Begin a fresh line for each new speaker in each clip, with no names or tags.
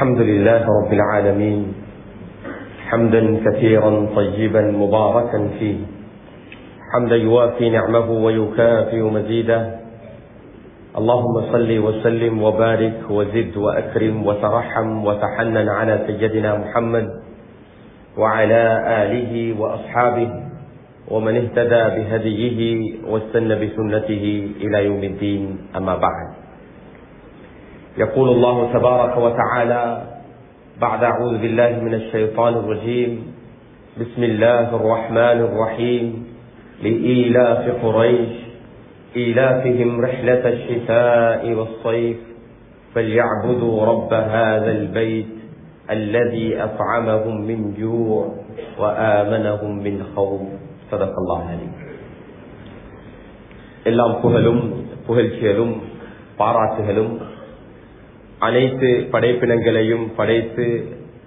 الحمد لله رب العالمين حمدا كثيرا طيبا مباركا فيه حمدا يوافي نعمه ويكافئ مزيده. اللهم صل وسلم وبارك وزد وأكرم وترحم وتحنن على سيدنا محمد وعلى آله وأصحابه ومن اهتدى بهديه واستنى بسنته إلى يوم الدين. أما بعد يقول الله تبارك وتعالى بعد اعوذ بالله من الشيطان الرجيم بسم الله الرحمن الرحيم لإيلاف قريش إيلافهم رحلة الشتاء والصيف فليعبدوا رب هذا البيت الذي أطعمهم من جوع وآمنهم من خوف صدق الله عليه எல்லாம் புகழும் புகழ்ச்சியலும் பாராட்டுகளும் அனைத்து படைப்பினங்களையும் படைத்து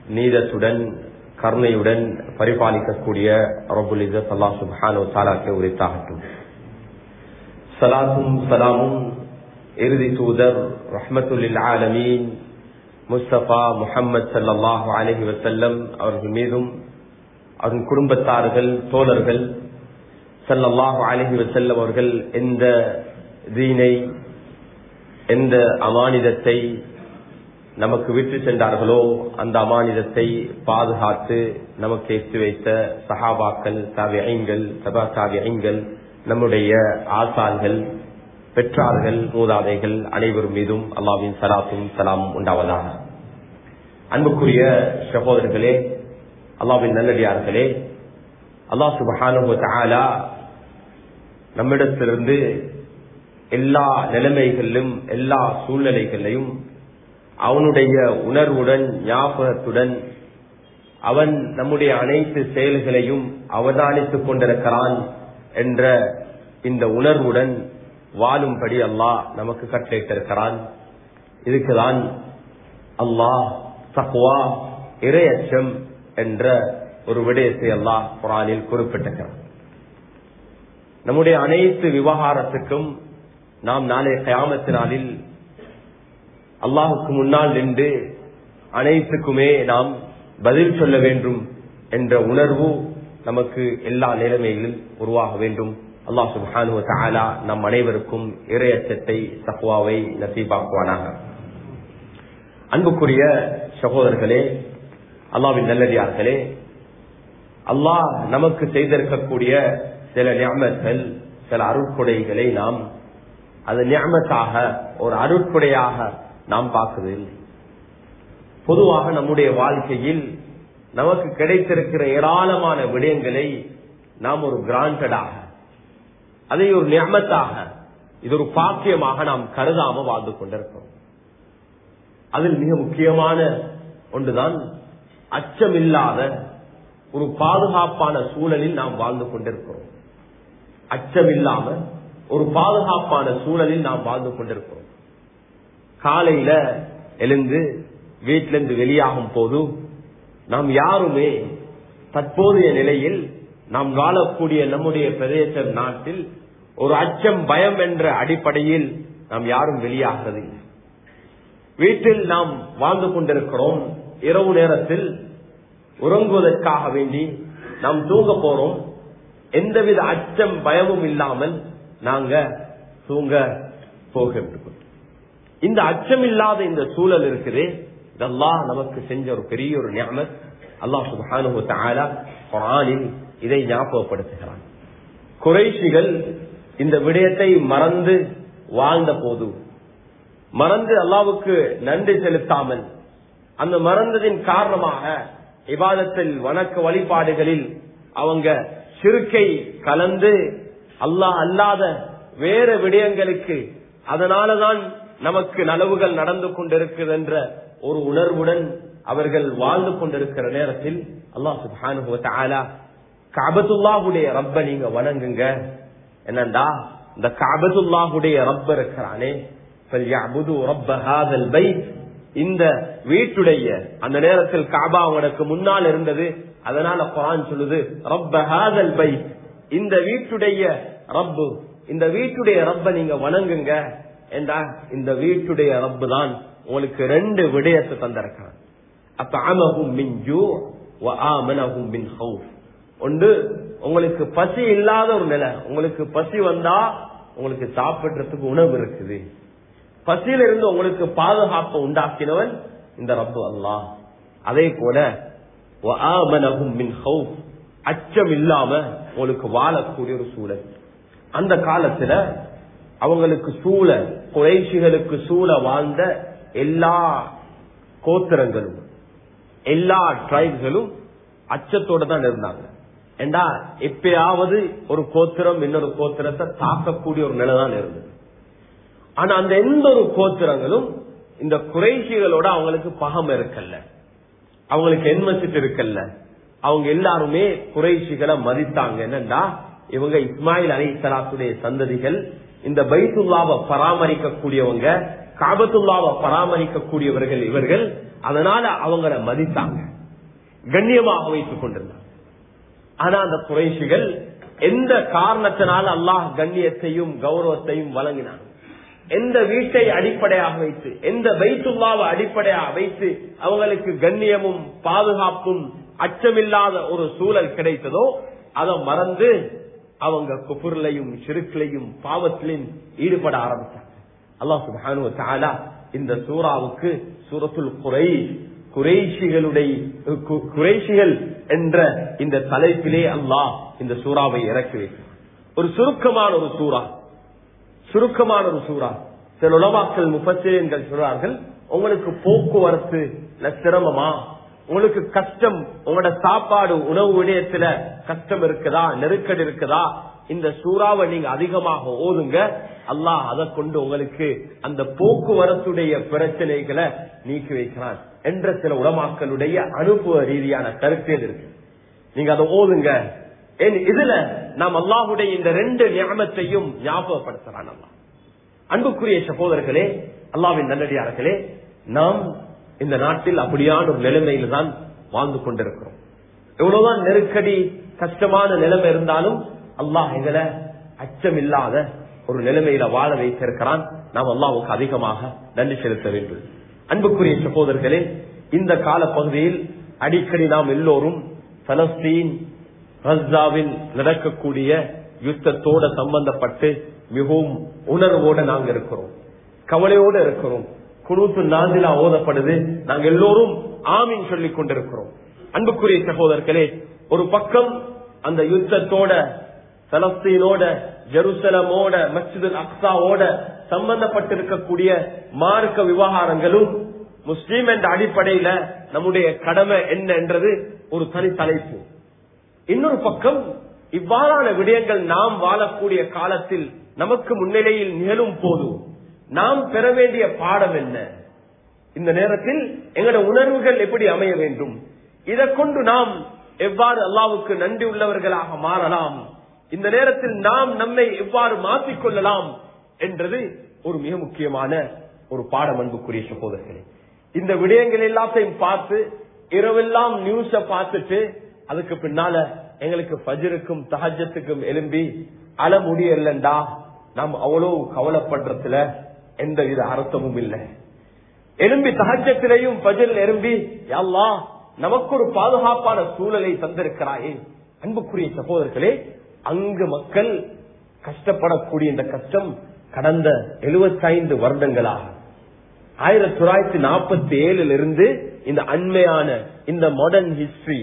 நீதத்துடன் கருணையுடன் பரிபாலிக்கக்கூடிய ரபுல் இசத் அல்லா சுபானோ தாலாக்கு உரித்தாகட்டும். சலாத்தும் சலாமும் இறுதி தூதர் ரஹமத்துல்லில் ஆலமீன் முஸ்தபா முஹம்மது சல்லாஹு அலஹி வசல்லம் அவர்கள் மீதும் அவரின் குடும்பத்தார்கள் தோழர்கள் சல்லல்லாஹு அலஹி வசல்லம் அவர்கள் எந்த தீனை எந்த அமானிதத்தை நமக்கு விட்டு சென்றார்களோ அந்த அமானிதத்தை பாதுகாத்து நமக்கு எத்து வைத்த சஹாபாக்கள் தாவியங்கள் சபா தாவியங்கள் நம்முடைய ஆசான்கள் பெற்றார்கள் மூதாதைகள் அனைவரும் மீதும் அல்லாவின் சலாத்தும் சலாமும் உண்டாவதாக. அன்புக்குரிய சகோதரர்களே அல்லாவின் நல்லடியார்களே அல்லா சுபஹானுலா நம்மிடத்திலிருந்து எல்லா நிலைமைகளிலும் எல்லா சூழ்நிலைகளையும் அவனுடைய உணர்வுடன் ஞாபகத்துடன் அவன் நம்முடைய அனைத்து செயல்களையும் அவதானித்துக் கொண்டிருக்கிறான் என்ற இந்த உணர்வுடன் வாழும்படி அல்லாஹ் நமக்கு கட்டளையிட்டிருக்கிறான். இதுக்குதான் அல்லாஹ் தக்வா இரையச்சம் என்ற ஒரு விடயத்தை அல்லாஹ் குரானில் குறிப்பிட்டிருக்கிறான். நம்முடைய அனைத்து விவகாரத்துக்கும் நாம் நாளைய கயாமத்தினாலில் அல்லாஹுக்கு முன்னால் நின்று அனைத்துக்குமே நாம் பதில் சொல்ல வேண்டும் என்ற உணர்வு நமக்கு எல்லா நிலைமையிலும் உருவாக வேண்டும். அல்லாஹ் சுபானு தாலா நம் அனைவருக்கும் இறையச்சத்தை தகுவாவை நசீபாக்குவானாக. அன்புக்குரிய சகோதரர்களே அல்லாவின் நல்லடியார்களே அல்லாஹ் நமக்கு செய்திருக்கக்கூடிய சில ஞாபகங்கள் சில அருட்கொடைகளை நாம் அது நியமத்தாக ஒரு அருட்கொடையாக நாம் பார்க்கவில்லை. பொதுவாக நம்முடைய வாழ்க்கையில் நமக்கு கிடைத்திருக்கிற ஏராளமான விடயங்களை நாம் ஒரு கிராண்டடாக அதை ஒரு நியமத்தாக இது ஒரு பாக்கியமாக நாம் கருதாம வாழ்ந்து கொண்டிருக்கிறோம். அதில் மிக முக்கியமான ஒன்றுதான் அச்சமில்லாத ஒரு பாதுகாப்பான சூழலில் நாம் வாழ்ந்து கொண்டிருக்கிறோம். அச்சமில்லாம ஒரு பாதுகாப்பான சூழலில் நாம் வாழ்ந்து கொண்டிருக்கிறோம். காலையில எழுந்து வீட்டிலிருந்து வெளியாகும் போதும் நாம் யாருமே தற்போதைய நிலையில் நாம் வாழக்கூடிய நம்முடைய பிரதேச நாட்டில் ஒரு அச்சம் பயம் என்ற அடிப்படையில் நாம் யாரும் வெளியாகிறது வீட்டில் நாம் வாழ்ந்து கொண்டிருக்கிறோம். இரவு நேரத்தில் உறங்குவதற்காக வேண்டி நாம் தூங்க போறோம். எந்தவித அச்சம் பயமும் இல்லாமல் நாங்க தூங்க போகின்றோம். இந்த அச்சம் இல்லாத இந்த சூழல் இருக்குது. இதெல்லாம் நமக்கு செஞ்ச ஒரு பெரிய ஒரு ஞாபகம் அல்லாஹ் சுபானு இதை ஞாபகப்படுத்துகிறான். குறைஷிகள் இந்த விடயத்தை மறந்து வாழ்ந்த போது மறந்து அல்லாவுக்கு நன்றி செலுத்தாமல் அந்த மறந்ததின் காரணமாக விவாதத்தில் வணக்க வழிபாடுகளில் அவங்க சிறுக்கை கலந்து அல்லாஹ் அல்லாத வேற விடயங்களுக்கு அதனாலதான் நமக்கு நலவுகள் நடந்து கொண்டிருக்கிறது என்ற ஒரு உணர்வுடன் அவர்கள் வாழ்ந்து கொண்டிருக்கிற நேரத்தில் அல்லாஹ் சுபானு காபத்துல்லாஹுடைய ரப்ப நீங்க வணங்குங்க. என்னண்டா? இந்த காபத்துல்லாஹுடைய ரப்ப இருக்கிறானே. இந்த வீட்டுடைய அந்த நேரத்தில் காபா அவனுக்கு முன்னால் இருந்தது. அதனால குரான் சொல்லுது ரப்ப ஹாதல் பை இந்த வீட்டுடைய ரப்பு இந்த வீட்டுடைய ரப்ப நீங்க வணங்குங்க. என்றா இந்த வீட்டுடைய ரப்பு தான் உங்களுக்கு ரெண்டு விடயத்தை தந்திருக்கான் அத்அமஹும் மின் ஜூ வ மின் ஹவுஃப். ஒன்று உங்களுக்கு பசி இல்லாத ஒரு நிலை. உங்களுக்கு பசி வந்தா உங்களுக்கு சாப்பிடுறதுக்கு உணவு இருக்குது. பசியில இருந்து உங்களுக்கு பாதுகாப்பு உண்டாக்கினவன் இந்த ரப்பு அல்லாஹ். அதே போல வ மின் ஹவுஃப். அச்சம் இல்லாம உங்களுக்கு வாழக்கூடிய ஒரு சூழல். அந்த காலத்துல அவங்களுக்கு சூழ குறைஷிகளுக்கு சூழ வாழ்ந்த எல்லா கோத்திரங்களும் எல்லா ட்ரைப்களும் அச்சத்தோட தான் இருந்தாங்க. ஏண்டா எப்பயாவது ஒரு கோத்திரம் இன்னொரு கோத்திரத்தை தாக்கக்கூடிய ஒரு நிலைதான் இருந்தது. ஆனா அந்த எந்த ஒரு கோத்திரங்களும் இந்த குறைஷிகளோட அவங்களுக்கு பகம் இருக்கல்ல. அவங்களுக்கு என்மசிட்டு இருக்கல்ல. அவங்க எல்லாருமே குறைஷிகளை மதித்தாங்க. என்னண்டா இவங்க இஸ்மாயில் அலி சலாத்துடைய சந்ததிகள் இந்த பைத்துல்லாவை பராமரிக்கக்கூடியவங்க காபத்துல்லாவை பராமரிக்கக்கூடியவர்கள் இவர்கள் அதனால அவங்கள மதித்தாங்க. கண்ணியமாக வைத்துக் கொண்டிருந்தாங்க. ஆனா அந்த குறைசிகள் எந்த காரணத்தினால அல்லாஹ் கண்ணியத்தையும் கௌரவத்தையும் வழங்கினாங்க. எந்த வீட்டை அடிப்படையாக வைத்து எந்த பைத்துல்லாவை அடிப்படையாக வைத்து அவங்களுக்கு கண்ணியமும் பாதுகாப்பும் அச்சமில்லாத ஒரு சூழல் கிடைத்ததோ அதை மறந்து அவங்க குபுர்லையும் சிறுக்கிலையும் பாவத்திலையும் ஈடுபட ஆரம்பித்தாங்க அல்லாஹ் சுபானு தாலா இந்த சூறாவுக்கு சூரத்துல் குறை குறைஷிகளுடைய கு- குறைஷிகள் என்ற இந்த தலைப்பிலே அல்லாஹ் இந்த சூறாவை இறக்கி வைக்கிறார் ஒரு சுருக்கமான ஒரு சூறா. சுருக்கமான ஒரு சூறா. சில உலமாக்கள் முப்பத்தேன்கள் சொல்றார்கள் உங்களுக்கு போக்குவரத்து சிரமமா? உங்களுக்கு கஷ்டம் உங்களோட சாப்பாடு உணவு விடயத்துல கஷ்டம் இருக்குதா நெருக்கடி இருக்குதா? இந்த சூறாவை நீங்க அதிகமாக ஓதுங்க. அல்லாஹ் அதை கொண்டு உங்களுக்கு அந்த போக்குவரத்துடைய பிரச்சனைகளை நீக்கி வைக்கிறான் என்ற சில உடமாக்களுடைய அனுபவ ரீதியான கருத்தில் இருக்கு? நீங்க அதை ஓதுங்க. இதுல நாம் அல்லாஹுடைய இந்த ரெண்டு நியமத்தையும் ஞாபகப்படுத்துறான் அல்லாஹ். அன்புக்குரிய சகோதரர்களே அல்லாவின் நல்லடியார்களே நாம் இந்த நாட்டில் அப்படியான ஒரு நிலைமையில தான் வாழ்ந்து கொண்டிருக்கிறோம். எவ்வளவுதான் நெருக்கடி கஷ்டமான நிலைமை இருந்தாலும் அல்லாஹ் எங்களை அச்சமில்லாத ஒரு நிலைமையில வாழ வைத்திருக்கிறான். நாம் அல்லாவுக்கு அதிகமாக நன்றி செலுத்த வேண்டும். அன்புக்குரிய சகோதரர்களே இந்த கால பகுதியில் அடிக்கடி நாம் எல்லோரும் பலஸ்தீன் கஸ்ஸாவில் நடக்கக்கூடிய யுத்தத்தோட சம்பந்தப்பட்டு மிகவும் உணர்வோட நாங்க இருக்கிறோம். கவலையோட இருக்கிறோம். குழுத்து நாதிலா ஓதப்படுது. நாங்க எல்லோரும் ஆமீன் சொல்லிக் கொண்டிருக்கிறோம். அன்புக்குரிய சகோதரர்களே ஒரு பக்கம் அந்த யுத்தத்தோட பலஸ்தீனோட ஜெருசலமோட மஸ்ஜிதுல் அக்சாவோட சம்பந்தப்பட்டிருக்கக்கூடிய மார்க்க விவகாரங்களும் முஸ்லீம் என்ற அடிப்படையில நம்முடைய கடமை என்னன்றது ஒரு தனி தலைப்பு. இன்னொரு பக்கம் இவ்வாறான விடயங்கள் நாம் வாழக்கூடிய காலத்தில் நமக்கு முன்னிலையில் நிகழும் போதும் நாம் பெற வேண்டிய பாடம் என்ன? இந்த நேரத்தில் எங்களோட உணர்வுகள் எப்படி அமைய வேண்டும்? இதை கொண்டு நாம் எவ்வாறு அல்லாவுக்கு நன்றி உள்ளவர்களாக மாறலாம்? இந்த நேரத்தில் நாம் நம்மை எவ்வாறு மாற்றிக்கொள்ளலாம் என்றது ஒரு மிக முக்கியமான ஒரு பாடம் அன்புக்குரிய சகோதரர்களே. இந்த விடயங்கள் எல்லாத்தையும் பார்த்து இரவெல்லாம் நியூஸ பார்த்துட்டு அதுக்கு பின்னால எங்களுக்கு பஜருக்கும் தகஜத்துக்கும் எலும்பி அழ முடியலண்டா நாம் அவ்வளவு கவலைப்படுறதுல எந்தவித அர்த்தமும் இல்லை. எலும்பி சகஜத்திலையும் பஜல் எலும்பி அல்லா நமக்கு ஒரு பாதுகாப்பான சூழலை தந்திருக்கிறாயே. அன்புக்குரிய சகோதரர்களே அங்கு மக்கள் கஷ்டப்படக்கூடிய இந்த கஷ்டம் கடந்த 75 வருடங்களாக. ஆயிரத்தி தொள்ளாயிரத்தி நாற்பத்தி ஏழுல இருந்து இந்த அண்மையான இந்த மாடர்ன் ஹிஸ்டரி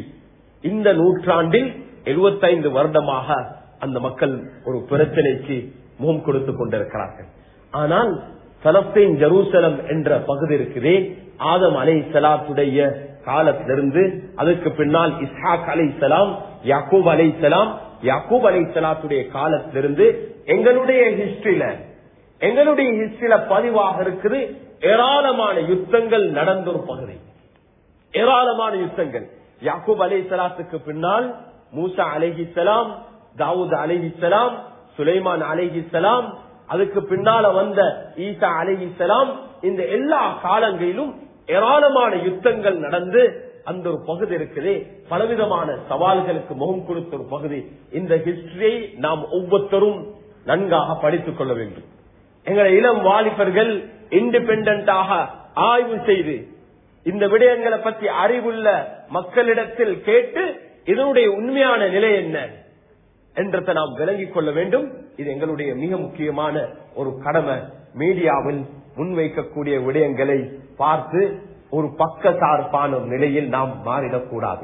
இந்த நூற்றாண்டில் 75 வருடமாக அந்த மக்கள் ஒரு பிரச்சனைக்கு முகம் கொடுத்து கொண்டிருக்கிறார்கள். ஆனால் பலஸ்தீன் ஜெருசலம் என்ற பகுதி இருக்குது ஆதம் அலை சலாத்துடைய காலத்திலிருந்து அதுக்கு பின்னால் இஸ்ஹாக் அலை சலாம் யாக்கூப் அலை சலாம் யாக்கூப் அலை சலாத்துடைய காலத்திலிருந்து எங்களுடைய ஹிஸ்டரியில எங்களுடைய ஹிஸ்டரியில பதிவாக இருக்குது ஏராளமான யுத்தங்கள் நடந்த ஒரு பகுதி. ஏராளமான யுத்தங்கள். யாக்கூப் அலை சலாத்துக்கு பின்னால் மூசா அலைஹிசலாம் தாவூத் அலைஹிசலாம் சுலைமான் அலைஹிசலாம் அதுக்கு பின்னால வந்த ஈசா அலைஹிசலாம் இந்த எல்லா காலங்களிலும் ஏராளமான யுத்தங்கள் நடந்து அந்த ஒரு பகுதி இருக்குது. பலவிதமான சவால்களுக்கு முகம் கொடுத்த ஒரு பகுதி. இந்த ஹிஸ்டரியை நாம் ஒவ்வொருத்தரும் நன்காக படித்துக் கொள்ள வேண்டும். எங்களை இளம் வாலிபர்கள் இண்டிபெண்டாக ஆய்வு செய்து இந்த விடயங்களை பற்றி அறிவுள்ள மக்களிடத்தில் கேட்டு இதனுடைய உண்மையான நிலை என்ன என்றதை நாம் விளங்கிக் கொள்ள வேண்டும். இது எங்களுடைய மிக முக்கியமான ஒரு கடமை. மீடியாவில் முன்வைக்கக்கூடிய விடயங்களை பார்த்து ஒரு பக்க சார்பான நிலையில் நாம் மாறிடக்கூடாது.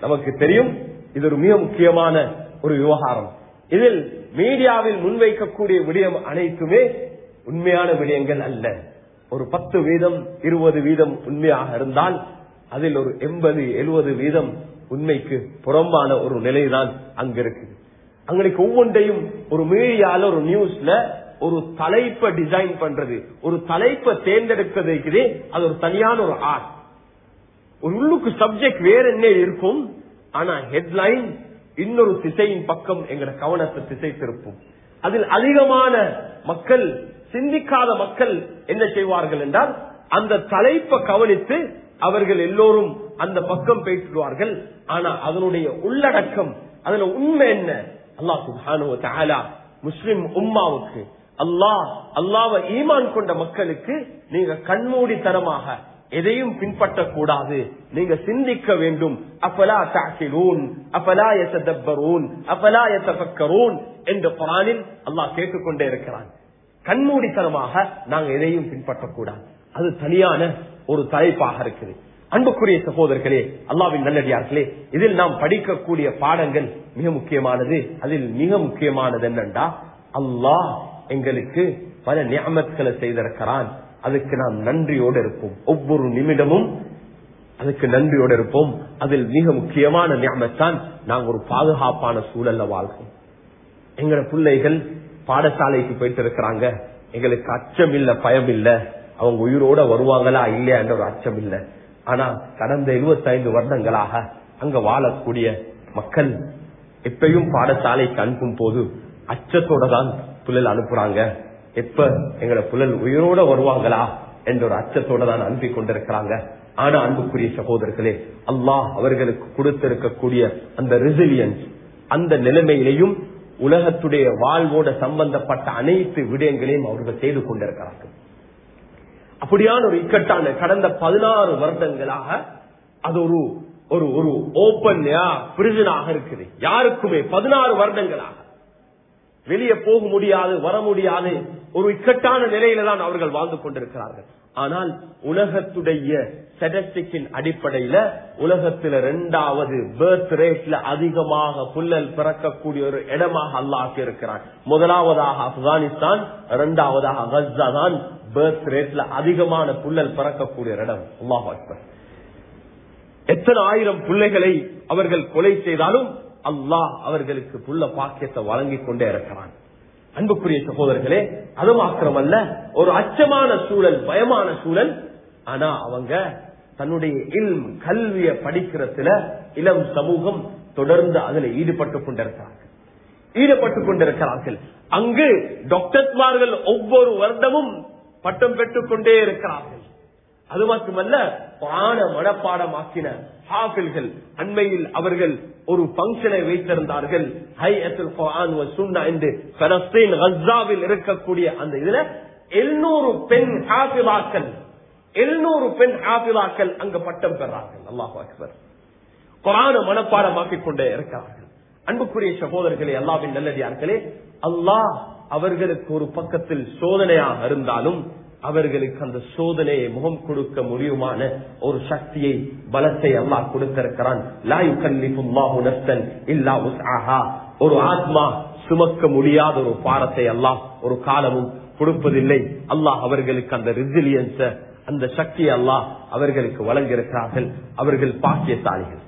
நமக்கு தெரியும் இது ஒரு மிக முக்கியமான ஒரு விவகாரம். இதில் மீடியாவில் முன்வைக்கக்கூடிய விடயம் அனைத்துமே உண்மையான விடயங்கள் அல்ல. ஒரு பத்து வீதம் இருபது வீதம் உண்மையாக இருந்தால் அதில் ஒரு எண்பது எழுபது வீதம் உண்மைக்கு புறம்பான ஒரு நிலைதான் அங்க இருக்கு அங்களுக்கு ஒவ்வொன்றையும் ஒரு மீடியால ஒரு நியூஸ்ல ஒரு தலைப்பை டிசைன் பண்றது. ஒரு தலைப்பை தேர்ந்தெடுக்கிறது அது ஒரு தனியான ஒரு ஆர்ட் ஒரு உள்ளுக்கு சப்ஜெக்ட் வேற என்ன இருக்கும் ஆனா ஹெட்லைன் இன்னொரு திசையின் பக்கம் எங்கட கவனத்தை திசை திருப்பும். அதில் அதிகமான மக்கள் சிந்திக்காத மக்கள் என்ன செய்வார்கள் என்றால் அந்த தலைப்பை கவனித்து அவர்கள் எல்லோரும் அந்த பக்கம் பேசிடுவார்கள் ஆனா அதனுடைய உள்ளடக்கம் அதுல உண்மை என்ன? அல்லாஹ் சுப்ஹானஹு தகலா முஸ்லிம் உம்மாவுக்கு அல்லாஹ் அல்லாஹ்வை ஈமான் கொண்ட மக்களுக்கு நீங்க கண்மூடித்தனமாக எதையும் பின்பற்றக்கூடாது. நீங்க சிந்திக்க வேண்டும். அப்பலா அஃபலா தஅகிலூன் அஃபலா யததப்பரூன் அஃபலா யதஃபக்கரூன் என்று குர்ஆனில் அல்லாஹ் கேட்டுக்கொண்டே இருக்கிறான். கண்மூடித்தனமாக நாங்க எதையும் பின்பற்றக்கூடாது. அது தனியான ஒரு தலைப்பாக இருக்குது. அன்புக்குரிய சகோதரர்களே அல்லாவின் நல்லடியார்களே இதில் நாம் படிக்கக்கூடிய பாடங்கள் மிக முக்கியமானது. அதில் மிக முக்கியமானது என்னண்டா? அல்லாஹ் எங்களுக்கு பல நியமத்களை செய்திருக்கிறான். அதுக்கு நாம் நன்றியோடு இருப்போம். ஒவ்வொரு நிமிடமும் அதுக்கு நன்றியோடு இருப்போம். அதில் மிக முக்கியமான நியமத்தான் நாங்கள் ஒரு பாதுகாப்பான சூழல்ல வாழ்கிறோம். எங்களோட பிள்ளைகள் பாடசாலைக்கு போயிட்டு இருக்கிறாங்க. எங்களுக்கு அச்சம் இல்ல பயம் இல்ல அவங்க உயிரோட வருவாங்களா இல்லையா என்ற ஒரு அச்சம் இல்லை ஆனா கடந்த 75 வருடங்களாக அங்க வாழக்கூடிய மக்கள் எப்பயும் பாடசாலைக்கு அனுப்பும் போது அச்சத்தோட தான் புழல் அனுப்புறாங்க. எப்ப எங்களோட புழல் உயிரோட வருவாங்களா என்ற ஒரு அச்சத்தோட தான் அனுப்பி கொண்டிருக்கிறாங்க. ஆனா அன்புக்குரிய சகோதரர்களே அல்லாஹ் அவர்களுக்கு கொடுத்திருக்கக்கூடிய அந்த ரெசிலியன்ஸ் அந்த நிலைமையிலையும் உலகத்துடைய வாழ்வோட சம்பந்தப்பட்ட அனைத்து விடயங்களையும் அவர்கள் செய்து கொண்டிருக்கிறார்கள். அப்படியான ஒரு இக்கட்டான கடந்த பதினாறு வருடங்களாக அது ஒரு ஒரு ஒரு ஓபன் பிரிசனாக இருக்குது. யாருக்குமே பதினாறு வருடங்களாக வெளியே போக முடியாது வர முடியாது ஒரு இக்கட்டான நிலையில தான் அவர்கள் வாழ்ந்து கொண்டிருக்கிறார்கள். ஆனால் உலகத்துடைய ஸ்டட்டிஸ்டிக்கின் அடிப்படையில உலகத்துல இரண்டாவது பேர்த் ரேட்ல அதிகமாக புல்லல் பிறக்கக்கூடிய ஒரு இடமாக அல்லாஹ் இருக்கிறான். முதலாவதாக ஆப்கானிஸ்தான் இரண்டாவதாக கஸ்ஸா தான் பேர்த் ரேட்ல அதிகமான புள்ளல் பறக்கக்கூடிய இடம். அல்லாஹ் அக்பர். எத்தனை ஆயிரம் பிள்ளைகளை அவர்கள் கொலை செய்தாலும் அல்லாஹ் அவர்களுக்கு புள்ள பாக்கியத்தை வழங்கி கொண்டே இருக்கிறான். அன்புக்குரிய சகோதரர்களே அது மாத்திரம் அல்ல ஒரு அச்சமான சூழல் பயமான சூழல். ஆனா அவங்க தன்னுடைய இல்ம் கல்விய படிக்கிறதுல இளம் சமூகம் தொடர்ந்து அதுல ஈடுபட்டு கொண்டிருக்கிறார்கள். ஈடுபட்டு கொண்டிருக்கிறார்கள். அங்கு டாக்டர்மார்கள் ஒவ்வொரு வருடமும் பட்டம் பெற்றுக் கொண்டே இருக்கிறார்கள். அது மட்டுமல்ல பான மனப்பாடமாக்கின ஹாஃபில்கள் அண்மையில் அவர்கள் ஒரு பங்கனை வைத்திருந்தார்கள். ஹை என்று பலஸ்தீன் இருக்கக்கூடிய அந்த இதுல எழுநூறு பெண் ஹாஃபிலாக்கள் எழுநூறு பெண் ஹாஃபிலாக்கள் அங்க பட்டம் பெறார்கள். அல்லாஹ் அக்பர். குரான மனப்பாடமாக்கிக் கொண்டே இருக்கிறார்கள். அன்புக்குரிய சகோதரர்களே அல்லாவின் நல்லடியார்களே அல்லாஹ் அவர்களுக்கு ஒரு பக்கத்தில் சோதனையாக இருந்தாலும் அவர்களுக்கு அந்த சோதனையை முகம் கொடுக்க முடியுமான ஒரு சக்தியை பலத்தை அல்லாஹ் கொடுத்திருக்கிறான். ஒரு ஆத்மா சுமக்க முடியாத ஒரு பாரத்தை அல்லாஹ் ஒரு காலமும் கொடுப்பதில்லை. அல்லாஹ் அவர்களுக்கு அந்த ரெசிலியன்ஸ அந்த சக்தியை அல்லாஹ் அவர்களுக்கு வழங்கியிருக்கிறார்கள். அவர்கள் பாக்கியத்தாளிகள்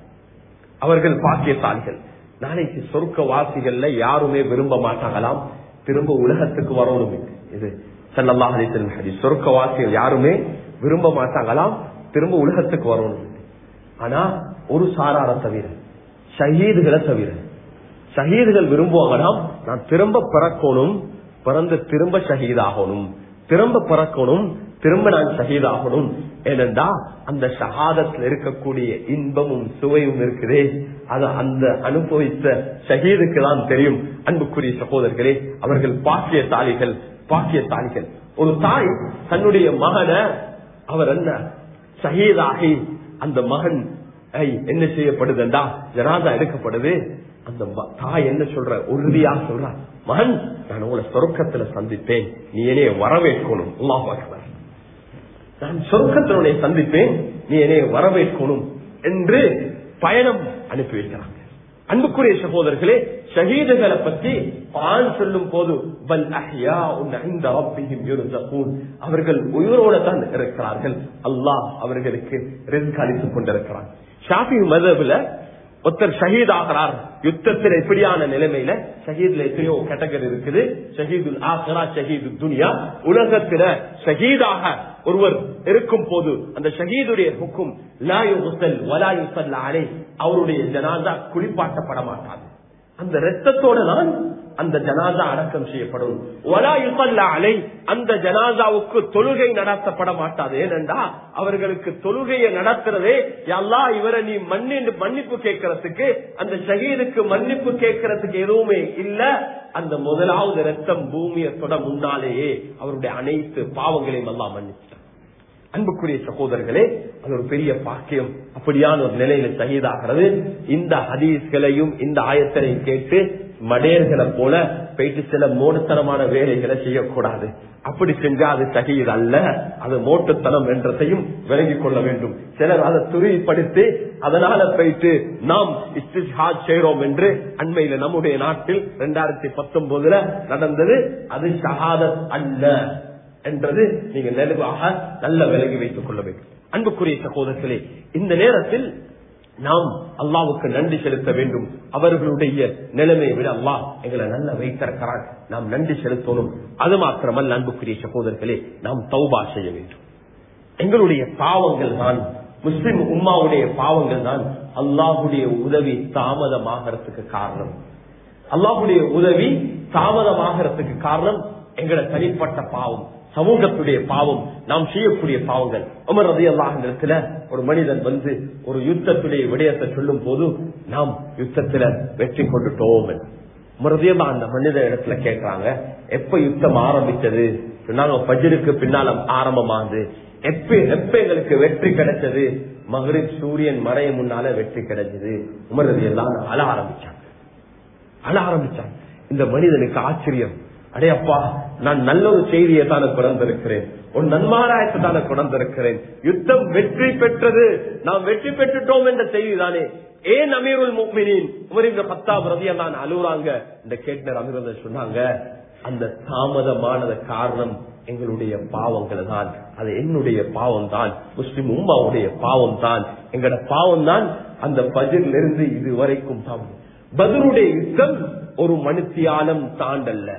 அவர்கள் பாக்கியத்தாளிகள் நாளைக்கு சொர்க்க வாசிகள்ல யாருமே விரும்ப மாட்டாங்களாம். திரும்ப உலகத்துக்கு வரணும் இது. செல்லல்லாஹ் சொர்க்க வாசிகள் யாருமே விரும்ப மாட்டாங்களாம் திரும்ப உலகத்துக்கு வரணும் ஆனா ஒரு சாரார தவிர ஷஹீதுகளை தவிர ஷஹீதுகள் விரும்புவாங்களாம் நான் திரும்ப பிறக்கணும் பிறந்து திரும்ப ஷஹீதாகணும் திரும்ப பிறக்கணும் திரும்ப நான் சகிதாகணும். ஏனென்றா அந்த ஷஹாதத்தில் இருக்கக்கூடிய இன்பமும் சுவையும் இருக்குதே. அது அந்த அனுபவித்த ஷஹீதுக்கு தான் தெரியும். அன்புக்குரிய சகோதரர்களே அவர்கள் பாக்கியசாலிகள் பாக்கியசாலிகள். ஒரு தாய் தன்னுடைய மகனை அவர் என்ன ஷஹீதாகி அந்த மகன் என்ன செய்யப்படுதுண்டா? ஜனாதா எடுக்கப்படுது. அந்த ம- தாய் என்ன சொல்ற? உறுதியா சொல்ற மகன் நான் உங்களை சொருக்கத்துல சந்திப்பேன் நீ என்னைய வரவேற்கணும். அல்லாஹ் அக்பர். நான் சொர்க்கத்தினுடைய சந்திப்பேன் நீ என்னைய வரவேற்கணும் என்று பயணம் அனுப்பி வைக்கிறாங்க. அன்புக்குரிய சகோதரர்களே ஷஹீதுகளை பற்றி பால் சொல்லும் போது அவர்கள் உயிரோட தான் இருக்கிறார்கள். அல்லாஹ் அவர்களுக்கு ரிஸ்க் அளித்துக் கொண்டிருக்கிறார் ஷாஃபி மதபுல ஒருத்தர் ஷஹீத் ஆகிறார். யுத்தத்தில் எப்படியான நிலைமையில ஷஹீத்ல எத்தனையோ கேட்டகரி இருக்குது. ஷஹீதுல் ஆஹரா ஷஹீது துனியா. உலகத்தில ஷஹீதாக ஒருவர் இருக்கும் போது அந்த ஷஹீதுடைய ஹுக்கும் அவருடைய ஜனாதா குளிப்பாட்டப்பட மாட்டாது. அந்த ரத்தத்தோட தான் அந்த ஜனாதா அடக்கம் செய்யப்படும். வலா யுஸல்ல அலை அந்த ஜனாதாவுக்கு தொழுகை நடத்தப்பட மாட்டாது. ஏனென்றா அவர்களுக்கு தொழுகையை நடத்துறதே எல்லா இவரை நீ மன்னிண்டு மன்னிப்பு கேட்கறதுக்கு அந்த ஷஹீதுக்கு மன்னிப்பு கேட்கறதுக்கு எதுவுமே இல்ல. அந்த முதலாவது ரத்தம் பூமியை தொட முன்னாலேயே அவருடைய அனைத்து பாவங்களையும் எல்லாம் மன்னிச்சார் அன்புக்குரிய சகோதரர்களே அது ஒரு பெரிய பாக்கியம். அப்படியான ஒரு நிலையில சகிதாகிறது இந்த ஹதீஸ்களையும் இந்த ஆயத்தனையும் கேட்டு மடையர்களை போல போயிட்டு சில மோடுத்தனமான வேலைகளை செய்யக்கூடாது. அப்படி செஞ்சா அது சகித் அல்ல அது மோட்டுத்தனம் என்றதையும் விளங்கிக் கொள்ள வேண்டும். சிலர் அதை துரிப்படுத்தி அதனால போயிட்டு நாம் இஸ்திஹாத் செய்கிறோம் என்று அண்மையில நம்முடைய நாட்டில் இரண்டாயிரத்தி பத்தொன்பதுல நடந்தது. அது ஷஹாதத் அல்ல என்றது நீங்க நினைவாக நல்ல விலகி வைத்துக் கொள்ள வேண்டும். அன்புக்குரிய சகோதரர்களே இந்த நேரத்தில் நாம் அல்லாவுக்கு நன்றி செலுத்த வேண்டும். அவர்களுடைய நிலைமையை விட அல்லாஹ் எங்களை நல்ல வைத்திருக்கிறான். நாம் நன்றி செலுத்தணும். அது மாத்திரமல்ல அன்புக்குரிய சகோதரர்களே நாம் தௌபா செய்ய வேண்டும். எங்களுடைய பாவங்கள் தான் முஸ்லிம் உம்மாவுடைய பாவங்கள் தான் அல்லாஹுடைய உதவி தாமதமாகறதுக்கு காரணம். அல்லாஹுடைய உதவி தாமதமாகறதுக்கு காரணம் எங்களை தனிப்பட்ட பாவம். சமூகத்துடைய பாவம் நாம் செய்யக்கூடிய பாவங்கள். அமர் ரதி இடத்துல ஒரு மனிதன் வந்து ஒரு யுத்தத்துடைய விடயத்தை சொல்லும் போது நாம் யுத்தத்துல வெற்றி கொண்டுட்டோம் உமரதியல்லா அந்த மனித இடத்துல கேட்கிறாங்க எப்ப யுத்தம் ஆரம்பிச்சது சொன்னாங்க பஜருக்கு பின்னால ஆரம்பமாகுது எப்ப எப்ப எங்களுக்கு வெற்றி கிடைச்சது மகரிப் சூரியன் மறைய முன்னால வெற்றி கிடைச்சது. உமரதி எல்லாம் அழ ஆரம்பிச்சாங்க. அழ ஆரம்பிச்சாங்க. இந்த மனிதனுக்கு ஆச்சரியம். அடையப்பா நான் நல்ல ஒரு செய்தியை தானே பிறந்திருக்கிறேன் ஒரு நன்மாராயத்தை தானே பிறந்திருக்கிறேன் யுத்தம் வெற்றி பெற்றது. நாம் வெற்றி பெற்றுட்டோம் என்ற செய்தி தானே ஏன் அமீருல் முக்மினின்? உமரின் பத்தாம் ரதியா தான் அழுகுறாங்க இந்த கேட்னர் அமீர் சொன்னாங்க அந்த தாமதமானது காரணம் எங்களுடைய பாவங்கள் தான் அது என்னுடைய பாவம் தான் முஸ்லிம் உம்மாவுடைய பாவம் தான் எங்களோட பாவம் தான் அந்த பதில் இருந்து இது வரைக்கும் தாமதம் பதிலுடைய யுத்தம் ஒரு மனுத்தியாலம் தாண்டல்ல.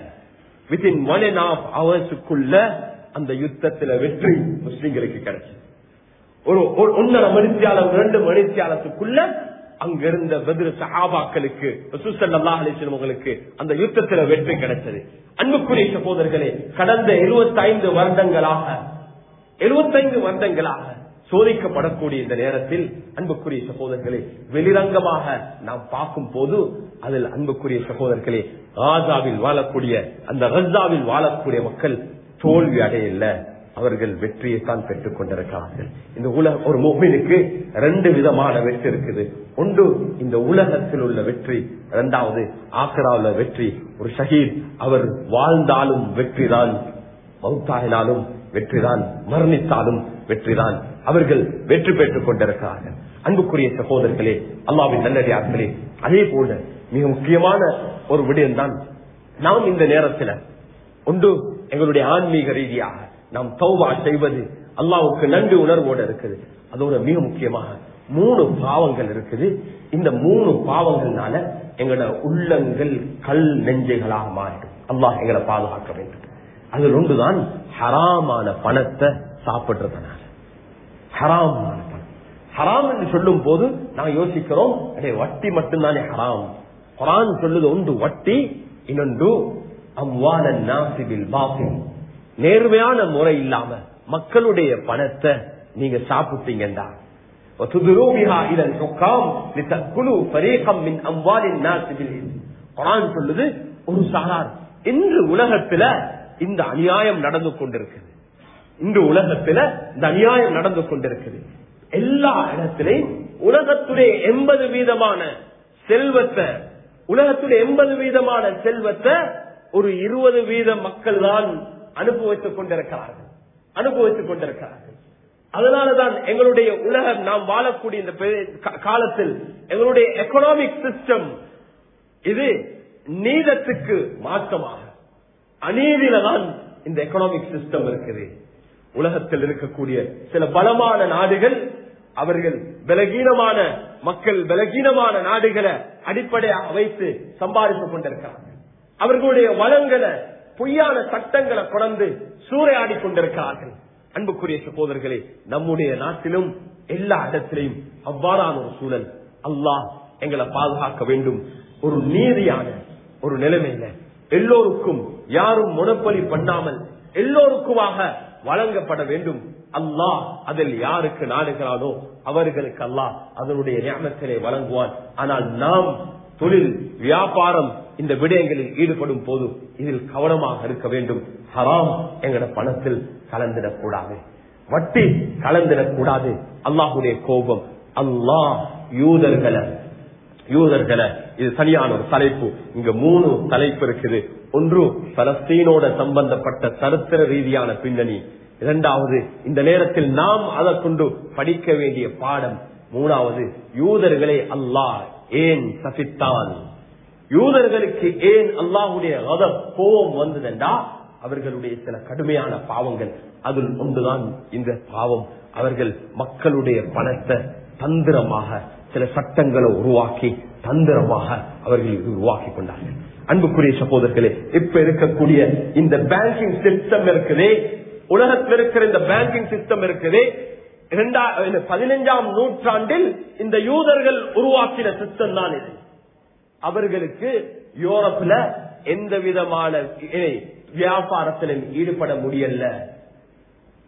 வித்தின் ஒன் அண்ட் ஆஃப் ஹவர்ஸுக்குள்ள அந்த யுத்தத்துல வெற்றி முஸ்லிம்களுக்கு கிடைச்சது. ஒரு ஒன்னரை மணித்தியாலம் ரெண்டு மணித்தியாலத்துக்குள்ள அங்கிருந்த பதில் சஹாபாக்களுக்கு அலிஸ்லமங்களுக்கு அந்த யுத்தத்துல வெற்றி கிடைச்சது. அன்புக்குரிய சகோதரர்களே கடந்த எழுபத்தி ஐந்து வருடங்களாக எழுபத்தைந்து வருடங்களாக சோதிக்கப்படக்கூடிய இந்த நேரத்தில் அன்புக்குரிய சகோதரர்களே வெளிரங்கமாக நாம் பார்க்கும் போது அதில் அன்புக்குரிய சகோதரர்களே ராஜாவில் வாழக்கூடிய அந்த ரஜாவில் வாழக்கூடிய மக்கள் தோல்வி அடையல. அவர்கள் வெற்றியை தான் பெற்றுக் கொண்டிருக்கிறார்கள். இந்த உலக ஒரு மொபைலுக்கு ரெண்டு விதமான வெற்றி இருக்குது. ஒன்று இந்த உலகத்தில் உள்ள வெற்றி. இரண்டாவது ஆக்ராவில் வெற்றி. ஒரு ஷஹீத் அவர் வாழ்ந்தாலும் வெற்றிதான் மௌத்தாயினாலும் வெற்றிதான் மரணித்தாலும் வெற்றிதான். அவர்கள் வெற்றி பெற்றுக் கொண்டிருக்கிறார்கள். அன்புக்குரிய சகோதரர்களே அல்லாவின் நல்லடியார்களே அதே போல மிக முக்கியமான ஒரு விடயம் தான் நாம் இந்த நேரத்தில் ஒன்று எங்களுடைய ஆன்மீக ரீதியாக நாம் தௌபா செய்வது அல்லாவுக்கு நன்றி உணர்வோடு இருக்குது. அதோட மிக முக்கியமாக மூணு பாவங்கள் இருக்குது. இந்த மூணு பாவங்கள்னால எங்களோட உள்ளங்கள் கல் நெஞ்சைகளாக மாறிடும். அல்லாஹ் எங்களை பாதுகாக்க வேண்டும். அதில் ஒன்றுதான் ஹராமான பணத்தை சாப்பிடுறதுனால. ஹராம் ஹராம் என்று சொல்லும் போது நான் யோசிக்கிறோம் அடே வட்டி மட்டும்தானே ஹராம். குரான் சொல்லுது ஒன்று வட்டி இன்னொன்று அம்வான நாசிபில் பாசில் நேர்மையான முறை இல்லாம மக்களுடைய பணத்தை நீங்க சாப்பிட்டீங்கடா சொல்லுது ஒரு சாரார் இன்று உலகத்துல இந்த அநியாயம் நடந்து கொண்டிருக்கு இந்த உலகத்துல இந்த அநியாயம் நடந்து கொண்டிருக்குது. எல்லா இடத்திலையும் உலகத்துடைய எண்பது வீதமான செல்வத்தை உலகத்துடைய எண்பது வீதமான செல்வத்தை ஒரு இருபது வீத மக்கள் தான் அனுபவித்துக் கொண்டிருக்கிறார்கள். அனுபவித்துக் கொண்டிருக்கிறார்கள். அதனாலதான் எங்களுடைய உலகம் நாம் வாழக்கூடிய இந்த காலத்தில் எங்களுடைய எக்கனாமிக் சிஸ்டம் இது நீதத்துக்கு மாற்றமாக அநீதியில தான் இந்த எக்கனாமிக் சிஸ்டம் இருக்குது. உலகத்தில் இருக்கக்கூடிய சில பலமான நாடுகள் அவர்கள் பலகீனமான மக்கள் பலகீனமான நாடுகளை அடிப்படையாக வைத்து சம்பாதித்துக் கொண்டிருக்கிறார்கள். அவர்களுடைய வளங்களை பொய்யான சட்டங்களை தொடர்ந்து சூறையாடி கொண்டிருக்கிறார்கள். அன்புக்குரிய சகோதரர்களே நம்முடைய நாட்டிலும் எல்லா இடத்திலையும் அவ்வாறான ஒரு சூழல். அல்லாஹ் எங்களை பாதுகாக்க வேண்டும். ஒரு நீதியான ஒரு நிலைமையில எல்லோருக்கும் யாரும் முனப்பலி பண்ணாமல் எல்லோருக்குமாக வழங்கப்பட வேண்டும். அல்லாஹ் அதில் யாருக்கு நாடுகிறானோ அவர்களுக்கு அல்லாஹ் அதனுடைய நியமத்திலே வழங்குவான். ஆனால் நாம் தொழில் வியாபாரம் இந்த விடயங்களில் ஈடுபடும் போது இதில் கவனமாக இருக்க வேண்டும். ஹராம் எங்கட பணத்தில் கலந்திடக்கூடாது. வட்டி கலந்திடக்கூடாது. அல்லாஹுடைய கோபம். அல்லாஹ் யூதர்களை யூதர்களை இது சரியான ஒரு தலைப்பு. இங்க மூணு தலைப்பு இருக்குது. ஒன்று பலஸ்தீனோட சம்பந்தப்பட்ட சரித்திர ரீதியான பின்னணி. இரண்டாவது இந்த நேரத்தில் நாம் அதை கொண்டு படிக்க வேண்டிய பாடம். மூணாவது யூதர்களே அல்லாஹ் ஏன் சசித்தான் யூதர்களுக்கு ஏன் அல்லாஹுடைய ரத கோபம் வந்ததுண்டா? அவர்களுடைய சில கடுமையான பாவங்கள். அதில் ஒன்றுதான் இந்த பாவம். அவர்கள் மக்களுடைய பணத்தை தந்திரமாக சில சட்டங்களை உருவாக்கி தந்திரமாக அவர்கள் இது உருவாக்கி கொண்டார்கள். அன்புக்குரிய சகோதரர்களே இப்ப இருக்கக்கூடிய இந்த பேங்கிங் சிஸ்டம் இருக்குதே உலகத்தில் இருக்கிற இந்த பேங்கிங் சிஸ்டம் இருக்குதே இரண்டா பதினைஞ்சாம் நூற்றாண்டில் இந்த யூதர்கள் உருவாக்கின சிஸ்டம் தான் இது. அவர்களுக்கு யூரோப்ல எந்த விதமான வியாபாரத்திலும் ஈடுபட முடியல.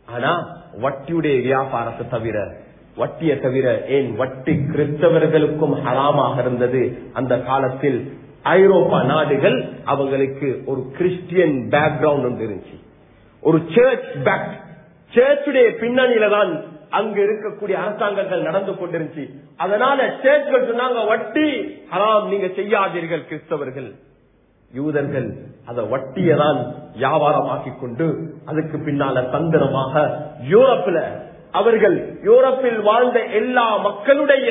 ஆனா வட்டியுடைய வியாபாரத்தை தவிர வட்டியை தவிர ஏன் வட்டி கிறிஸ்தவர்களுக்கும் ஹராமாக இருந்தது? அந்த காலத்தில் ஐரோப்பா நாடுகள் அவங்களுக்கு ஒரு கிறிஸ்டியன் பேக்ரவுண்ட் ஒன்று இருந்துச்சு. ஒரு சர்ச் பேக் சர்ச்சுடைய பின்னணியில தான் அங்கு இருக்கக்கூடிய அரசாங்கங்கள் நடந்து கொண்டிருந்துச்சு. அதனால சர்ச்கள் சொன்னாங்க வட்டி ஹராம் நீங்க செய்யாதீர்கள் கிறிஸ்தவர்கள். யூதர்கள் அத வட்டியதான் வியாபாரமாக்கி கொண்டு அதுக்கு பின்னால தந்திரமாக யூரோப்ல அவர்கள் யூரோப்பில் வாழ்ந்த எல்லா மக்களுடைய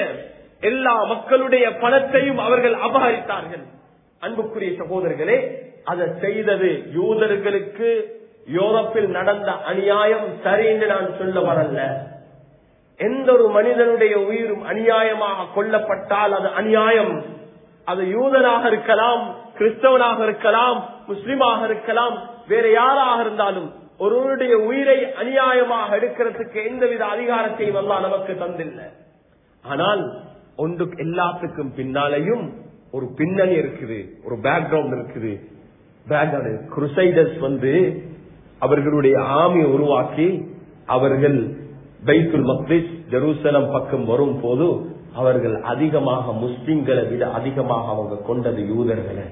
எல்லா மக்களுடைய பணத்தையும் அவர்கள் அபகரித்தார்கள். அன்புக்குரிய சகோதரர்களே அதை செய்தது யூதர்களுக்கு யூரோப்பில் நடந்த அநியாயம் சரி என்று நான் சொல்ல வரல. எந்த ஒரு மனிதனுடைய உயிரும் அநியாயமாக கொல்லப்பட்டால் அது அநியாயம். அது யூதனாக இருக்கலாம் கிறிஸ்தவனாக இருக்கலாம் முஸ்லிமாக இருக்கலாம் வேற யாராக இருந்தாலும் ஒருவருடைய உயிரை அநியாயமாக எடுக்கிறதுக்கு எந்தவித அதிகாரத்தையும் அல்லாஹ் நமக்கு தந்தில்லை. ஆனால் ஒன்று எல்லாத்துக்கும் பின்னாலேயும் ஒரு பின்னணி இருக்குது ஒரு பேக்ரவுண்ட் இருக்குது. பேக்ரவுண்ட் குருசைடர்ஸ் வந்து அவர்களுடைய ஆமியை உருவாக்கி அவர்கள் பைத்துல் மக்ரிஸ் ஜெருசலம் பக்கம் வரும் போது அவர்கள் அதிகமாக முஸ்லிம்களை விட அதிகமாக அவங்க கொண்டது யூதர்களை.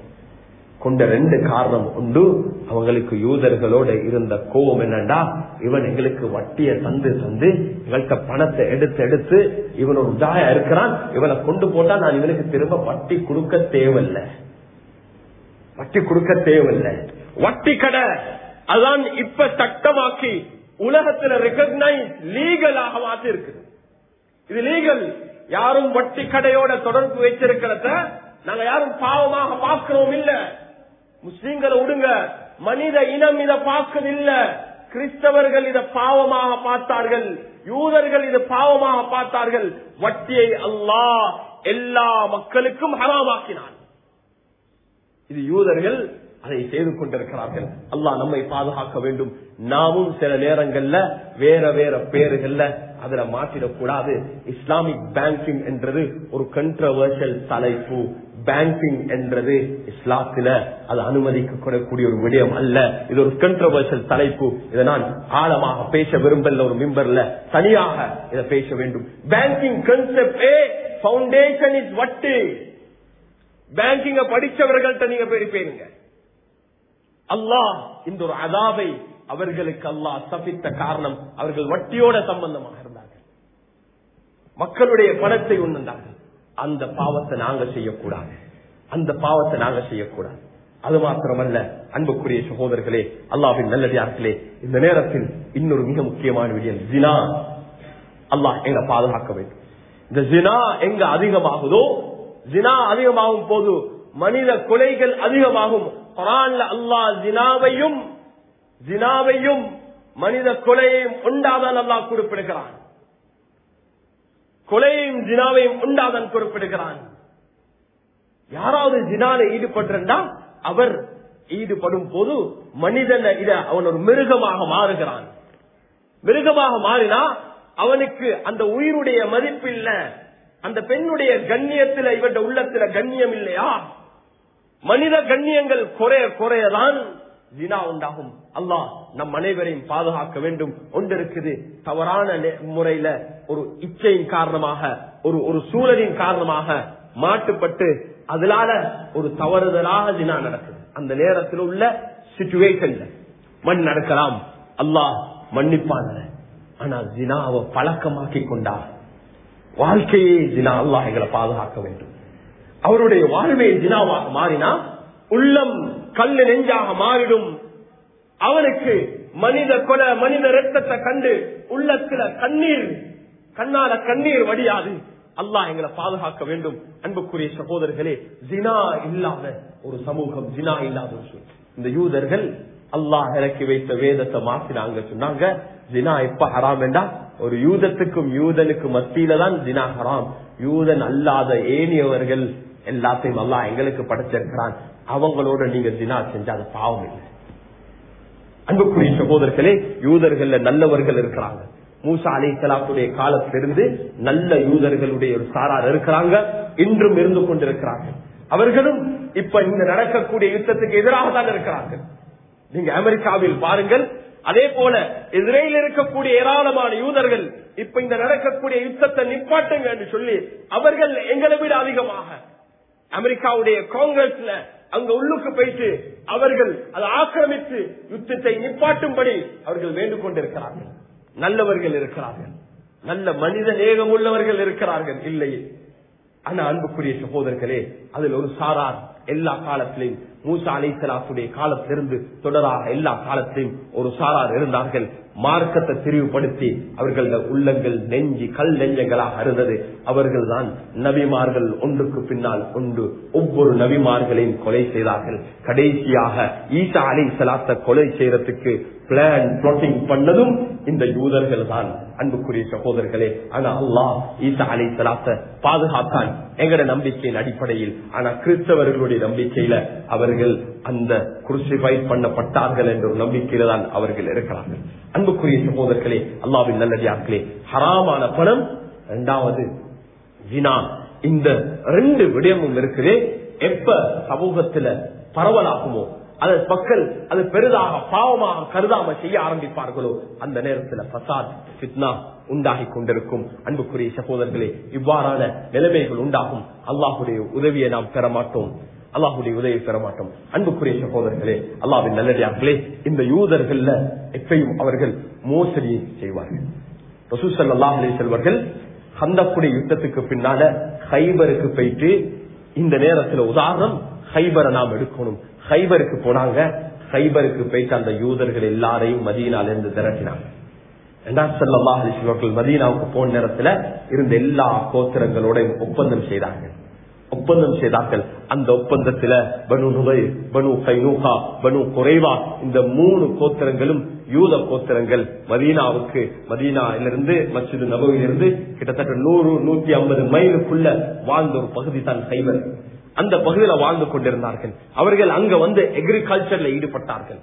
கொண்ட ரெண்டு காரணம் உண்டு. அவங்களுக்கு யூதர்களோட இருந்த கோபம் என்னண்டா? இவன் எங்களுக்கு வட்டிய தந்து தந்து எங்கள்கிட்ட பணத்தை எடுத்து எடுத்து இவன் ஒரு இருக்கிறான். இவனை கொண்டு போட்டா நான் இவனுக்கு திரும்ப வட்டி கொடுக்க தேவையில்லை. வட்டி கொடுக்க தேவையில்லை. வட்டி கடை. அதான் இப்ப சட்டமாக்கி உலகத்துல ரெகக்னைஸ் லீகலாக மாத்தி இருக்குது இது லீகல் யாரும் வட்டி கடையோட தொடர்பு வைத்திருக்கிறத நாங்க யாரும் பாவமாக பார்க்கிறோம் இல்லை. முஸ்லீம்களை விடுங்க. மனித இனம் இதை பார்க்கவில்லை. கிறிஸ்தவர்கள் இதை பாவமாக பார்த்தார்கள். யூதர்கள் இதை பாவமாக பார்த்தார்கள். வட்டியை அல்லாஹ் எல்லா மக்களுக்கும் ஹராமாக்கினான். இது யூதர்கள் அதை செய்து கொண்டிருக்கிறார்கள். அல்லாஹ் நம்மை பாதுகாக்க வேண்டும். நாமும் சில நேரங்கள்ல வேற வேற பேருகள்ல அதுல மாற்றிடக்கூடாது. இஸ்லாமிக் பேங்கிங் என்றது ஒரு கண்ட்ரவர்ஷியல் தலைப்பு. பேங்கிங் என்றது இஸ்லாத்தில அது அனுமதிக்கக்கூடிய ஒரு விடயம் அல்ல. இது ஒரு கண்ட்ரவர்ஷியல் தலைப்பு. இதை நான் ஆழமாக பேச விரும்பல ஒரு மிம்பர்ல. தனியாக இதை பேச வேண்டும். பேங்கிங் கன்செப்ட் பவுண்டேஷன் இஸ் வட்டு பேங்கிங்க படிச்சவர்கள்ட்ட நீங்க போய் பேருங்க. அல்லாஹ் இந்த ஒரு அதாவை அவர்களுக்கு அல்லாஹ் சபித்த காரணம். அவர்கள் வட்டியோட சம்பந்தமாக இருந்தார்கள். மக்களுடைய பணத்தை உணர்ந்தார்கள் அந்த பாவத்தை நாங்க செய்யக்கூடாது. அந்த பாவத்தை நாங்க செய்யக்கூடாது. அது மாத்திரமல்ல அன்புக்குரிய சகோதரர்களே அல்லாஹின் நல்லடியார்களே இந்த நேரத்தில் இன்னொரு மிக முக்கியமான விடயம் ஜினா. அல்லாஹ் எங்க பாதுகாக்க வேண்டும். இந்த ஜினா எங்க அதிகமாகுதோ ஜினா அதிகமாகும் போது மனித கொலைகள் அதிகமாகும். குரான்ல அல்லாஹ் ஜினாவையும் ஜினாவையும் மனித கொலையையும் உண்டாதான் அல்லாஹ் குறிப்பிடுகிறான். கொலையையும் ஜினாவையும் உண்டாதான் குறிப்பிடுகிறான். யாராவது ஜினால ஈடுபட்டிருந்தா அவர் ஈடுபடும் போது மனிதன் இத அவன் ஒரு மிருகமாக மாறுகிறான். மிருகமாக மாறினா அவனுக்கு அந்த உயிருடைய மதிப்பு இல்ல. அந்த பெண்ணுடைய கண்ணியத்துல இவன் உள்ளத்துல கண்ணியம் இல்லையா? மனித கண்ணியங்கள் குறைய குறையதான் ஜினா உண்டாகும். அல்லாஹ் நம் அனைவரையும் பாதுகாக்க வேண்டும். ஒன்று இருக்குது தவறான நெ- முறையில ஒரு இச்சையின் காரணமாக ஒரு ஒரு சூழலின் காரணமாக மாட்டுப்பட்டு அதனால ஒரு தவறுதலாக தினா நடக்குது. அந்த நேரத்தில் உள்ள சிச்சுவேஷன்ல மண் நடக்கலாம். அல்லாஹ் மன்னிப்பான ஆனா ஜினாவை பழக்கமாக்கி கொண்டார் வாழ்க்கையே ஜினா அல்லாஹ் எங்களை பாதுகாக்க வேண்டும். அவருடைய வாழ்வை ஜினாவாக மாறினா உள்ளம் கல்லு நெஞ்சாக மாறிடும். அவனுக்கு மனித கொலை மனித ரத்தத்தை கண்டு உள்ளத்துல கண்ணீர் கண்ணால கண்ணீர் வடியாது. அல்லாஹ் எங்களை பாதுகாக்க வேண்டும். அன்புக்குரிய சகோதரர்களே ஜினா இல்லாத ஒரு சமூகம் ஜினா இல்லாத ஒரு இந்த யூதர்கள் அல்லாஹ் இறக்கி வைத்த வேதத்தை மாத்தினாங்க சொன்னாங்க ஜினா எப்ப ஹராம் என்றா ஒரு யூதத்துக்கும் யூதனுக்கு மத்தியில தான் ஜினா ஹராம். யூதன் அல்லாத ஏனியவர்கள் எல்லாத்தையும் அல்லாஹ் எங்களுக்கு படைச்சிருக்கிறான். அவங்களோட நீங்க ஜினா செஞ்சா அது பாவம் இல்லை. அன்புக்குரிய சகோதரர்களே யூதர்கள்ல நல்லவர்கள் இருக்கிறாங்க. மூசா அலை சலாத்துடைய காலத்திலிருந்து நல்ல யூதர்களுடைய ஒரு சாரார் இருக்கிறாங்க இன்றும் இருந்து கொண்டிருக்கிறாங்க. அவர்களும் இப்ப இந்த நடக்கக்கூடிய யுத்தத்துக்கு எதிராக தான் இருக்கிறார்கள். நீங்க அமெரிக்காவில் பாருங்கள் அதே போல இஸ்ரேலில் இருக்கக்கூடிய ஏராளமான யூதர்கள் இப்ப இந்த நடக்கக்கூடிய யுத்தத்தை நிப்பாட்டுங்க என்று சொல்லி அவர்கள் எங்களை விட அதிகமாக. அமெரிக்காவுடைய காங்கிரஸ்ல அங்க உள்ளுக்கு போயிட்டு அவர்கள் அதை ஆக்கிரமித்து யுத்தத்தை நிப்பாட்டும்படி அவர்கள் வேண்டிக் கொண்டிருக்கிறார்கள். நல்லவர்கள் இருக்கிறார்கள். நல்ல மனித நேகம் உள்ளவர்கள் இருக்கிறார்கள். இல்லையே ஆனா அன்புக்குரிய சகோதரர்களே அதில் ஒரு சாரார் எல்லா காலத்திலையும் மூசா அலைசலாத்துடைய காலத்திலிருந்து தொடராக எல்லா காலத்திலையும் ஒரு சாரார் இருந்தார்கள். மார்க்கத்தை தெரிவுபடுத்தி அவர்கள் உள்ளங்கள் நெஞ்சி கல் நெஞ்சங்களாக இருந்தது. அவர்கள் தான் நபிமார்கள் ஒன்றுக்கு பின்னால் ஒன்று ஒவ்வொரு நபிமார்களையும் கொலை செய்தார்கள். கடைசியாக ஈசா அலை சலாத்த கொலை செய்யறதுக்கு பிளான் பிளாட்டிங் பண்ணதும் இந்த யூதர்கள் தான். அன்புக்குரிய சகோதரர்களே ஆனா அல்லா ஈசா அலை சலாத்த பாதுகாத்தான் எங்கட நம்பிக்கையின் அடிப்படையில். ஆனா கிறிஸ்தவர்களுடைய நம்பிக்கையில அவர்கள் அந்த குருசிஃபை பண்ணப்பட்டார்கள் என்ற ஒரு நம்பிக்கையில தான் அவர்கள் இருக்கிறார்கள். அன்புக்குரிய சகோதரர்களே அல்லாவின் நல்லடியார்களே ஹராமான பணம் இரண்டாவது ஜினா. இந்த ரெண்டு விடயமும் இருக்குது. எப்ப சமூகத்துல பரவலாகுமோ அது மக்கள் அது பெரிதாக பாவமாக கருதாம செய்ய ஆரம்பிப்பார்களோ அந்த நேரத்தில் பசாத் ஃபித்னா உண்டாகி கொண்டிருக்கும். அன்புக்குரிய சகோதரர்களே இவ்வாறான நிலைமைகள் உண்டாகும். அல்லாஹுடைய உதவியை நாம் பெற மாட்டோம் அல்லாஹுடைய உதவியை பெற மாட்டோம் அன்புக்குரிய சகோதரர்களே அல்லாவின் நல்லடியார்களே இந்த யூதர்கள்ல எப்பையும் அவர்கள் மோசடியை செய்வார்கள். ரசூசல்லாஹ் அலி செல்வர்கள் ஹந்தக்குடி யுத்தத்துக்கு பின்னால ஹைபருக்கு போயிட்டு இந்த நேரத்துல உதாரணம் ஹைபரை நாம் எடுக்கணும். ஹைபருக்கு போனாங்க. ஹைபருக்கு போயிட்டு அந்த யூதர்கள் எல்லாரையும் மதியனால இருந்து திரட்டினாங்க. மதீனாவுக்கு போன நேரத்துல இருந்த எல்லா கோத்திரங்களோட ஒப்பந்தம் செய்தார்கள் ஒப்பந்தம் செய்தார்கள். அந்த ஒப்பந்தத்துல பனு நுகை பனு கைனூகா பனு குறைவா இந்த மூணு கோத்திரங்களும் யூத கோத்திரங்கள் மதீனாவுக்கு மதீனாவிலிருந்து மசிது நபவிலிருந்து கிட்டத்தட்ட நூறு நூத்தி ஐம்பது மைலுக்குள்ள வாழ்ந்த ஒரு பகுதி தான் கைவர் அந்த பகுதியில வாழ்ந்து கொண்டிருந்தார்கள். அவர்கள் அங்க வந்து எக்ரிகல்ச்சர்ல ஈடுபட்டார்கள்.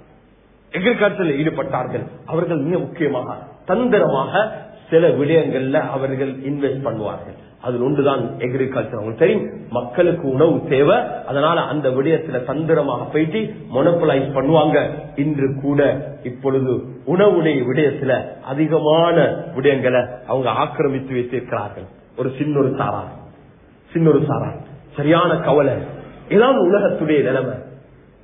எக்ரிகல்ச்சர்ல ஈடுபட்டார்கள். அவர்கள் மிக முக்கியமாக தந்திரமாக சில விடயங்கள்ல அவர்கள் இன்வெஸ்ட் பண்ணுவார்கள். அதில் ஒன்றுதான் எக்ரிகல்ச்சர் அவங்களுக்கு தெரியும் மக்களுக்கு உணவு தேவை. அதனால அந்த விடயத்துல தந்திரமாக போயிட்டு மொனப்பலைஸ் பண்ணுவாங்க. இன்று கூட இப்பொழுது உணவுடைய விடயத்துல அதிகமான விடயங்களை அவங்க ஆக்கிரமித்து வைத்திருக்கிறார்கள். ஒரு சின்னொரு சாரார். சின்னொரு சாரார். சரியான கவலை. இதான் உலகத்துடைய நிலைமை.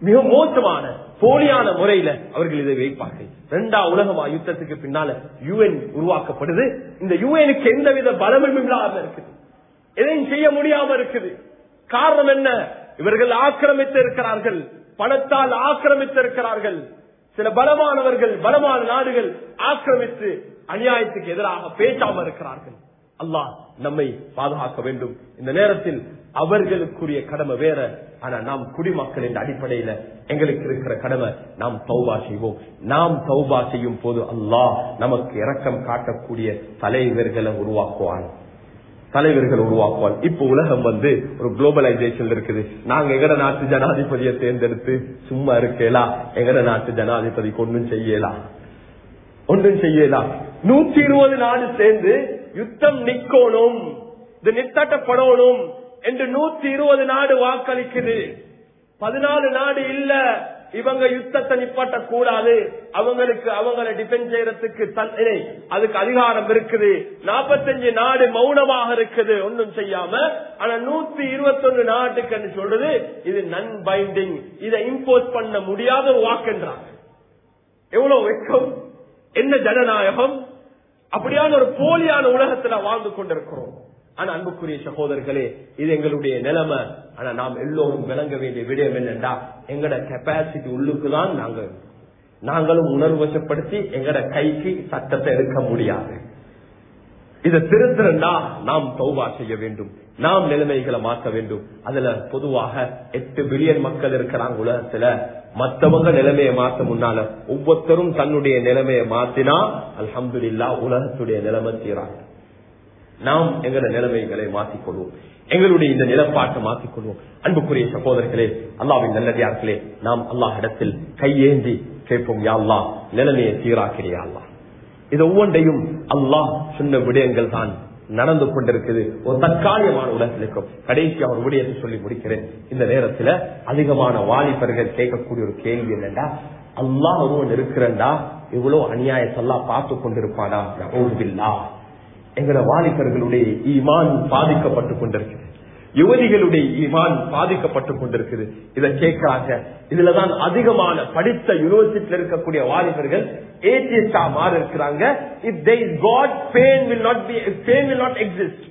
மிக மோசமான போலியான முறையில அவர்கள் இதை வைப்பார்கள். இரண்டாம் உலகமா யுத்தத்துக்கு பின்னால யுஎன் உருவாக்கப்படுது. இந்த யுஎனுக்கு எந்தவித பலமும் இல்லாம இருக்குது. எதையும் செய்ய முடியாம இருக்குது. காரணம் என்ன? இவர்கள் ஆக்கிரமித்து இருக்கிறார்கள். பணத்தால் ஆக்கிரமித்து இருக்கிறார்கள். சில பலமானவர்கள் பலமான நாடுகள் ஆக்கிரமித்து அநியாயத்துக்கு எதிராக பேசாம இருக்கிறார்கள். அல்லாஹ் நம்மை பாதுகாக்க வேண்டும். இந்த நேரத்தில் அவர்களுக்குரிய கடமை வேற. ஆனா நாம் குடிமக்கள் என்ற அடிப்படையில எங்களுக்கு இருக்கிற கடமை நாம் தௌபா செய்வோம். நாம் தௌபா செய்யும் போது அல்லாஹ் நமக்கு இரக்கம் காட்டக்கூடிய தலைவர்களை உருவாக்குவான். தலைவர்கள் உருவாக்குவான். இப்ப உலகம் வந்து ஒரு குளோபலைசேஷன் இருக்குது. நாங்க எங்கட நாட்டு ஜனாதிபதியை தேர்ந்தெடுத்து சும்மா இருக்கலாம் எங்கட நாட்டு ஜனாதிபதி ஒன்றும் செய்யலாம் ஒன்றும் செய்யலாம் நூத்தி இருபது நாடு சேர்ந்து யுத்தம் நிக்கணும். இது நித்தாட்டப்படணும். என்று நூத்தி இருபது நாடு வாக்களிக்குது. பதினாலு நாடு இல்ல இவங்க யுத்தத்தை நிப்பாட்ட கூடாது அவங்களுக்கு அவங்களை டிபெண்ட் செய்யறதுக்கு தன்னை அதுக்கு அதிகாரம் இருக்குது. நாற்பத்தஞ்சு நாடு மௌனமாக இருக்குது ஒன்னும் செய்யாம. ஆனா நூத்தி இருபத்தொன்னு நாட்டுக்கு சொல்றது? இது நன் பைண்டிங் இதை இம்போஸ் பண்ண முடியாத ஒரு வாக்குன்றாங்க எவ்வளவு வெக்கம் என்ன ஜனநாயகம். அப்படியான ஒரு போலியான உலகத்துல வாழ்ந்து கொண்டிருக்கிறோம். ஆனா அன்புக்குரிய சகோதரர்களே இது எங்களுடைய நிலைமை. ஆனா நாம் எல்லோரும் விளங்க வேண்டிய விடயம் என்னண்டா எங்கட கெப்பாசிட்டி உள்ளுக்குதான் நாங்க நாங்களும் உணர்வு வசப்படுத்தி எங்கட கைக்கு சட்டத்தை எடுக்க முடியாது. இதை திருத்திரண்டா நாம் தௌபா செய்ய வேண்டும். நாம் நிலைமைகளை மாற்ற வேண்டும். அதுல பொதுவாக எட்டு பில்லியன் மக்கள் இருக்கிறாங்க உலகத்துல. மத்தவங்க நிலைமையை மாத்த முன்னால ஒவ்வொருத்தரும் தன்னுடைய நிலைமையை மாத்தினா அல்ஹம்துலில்லா உலகத்துடைய நிலைமை தீராங்க நாம் எங்கள நிலைமைகளை மாற்றிக்கொள்வோம். எங்களுடைய இந்த நிலப்பாட்டை மாற்றிக்கொள்வோம். அன்புக்குரிய சகோதரர்களே அல்லாவின் நல்லதார்களே நாம் அல்லாஹ் இடத்தில் கையேந்தி கேட்போம் யாழ்லா நிலைமையை சீராக்கிறியா இது ஒவ்வொன்றையும் அல்லாஹ் சொன்ன விடயங்கள் தான் நடந்து கொண்டிருக்குது. ஒரு தற்காலிகமான உலகத்தில் இருக்கும் கடைசி அவர் விடயத்தை சொல்லி முடிக்கிறேன். இந்த நேரத்துல அதிகமான வாலிபர்கள் கேட்கக்கூடிய ஒரு கேள்வி என்னண்டா அல்லாஹ் ஒருவன் இருக்கிறண்டா இவ்வளவு அநியாயத்தெல்லாம் பார்த்து கொண்டிருப்பானா? நகோபில்லா வாலிபர்களுடைய ஈமான் பாதிக்கப்பட்டு கொண்டிருக்கிறது. யுவதிகளுடைய ஈமான் பாதிக்கப்பட்டு கொண்டிருக்குது இதை கேட்காக இதுலதான் அதிகமான படித்த யூனிவர்சிட்டியில இருக்கக்கூடிய வாலிபர்கள் ஏசியஸ்டா மாறி இருக்கிறாங்க if there is God pain will not be pain will not exist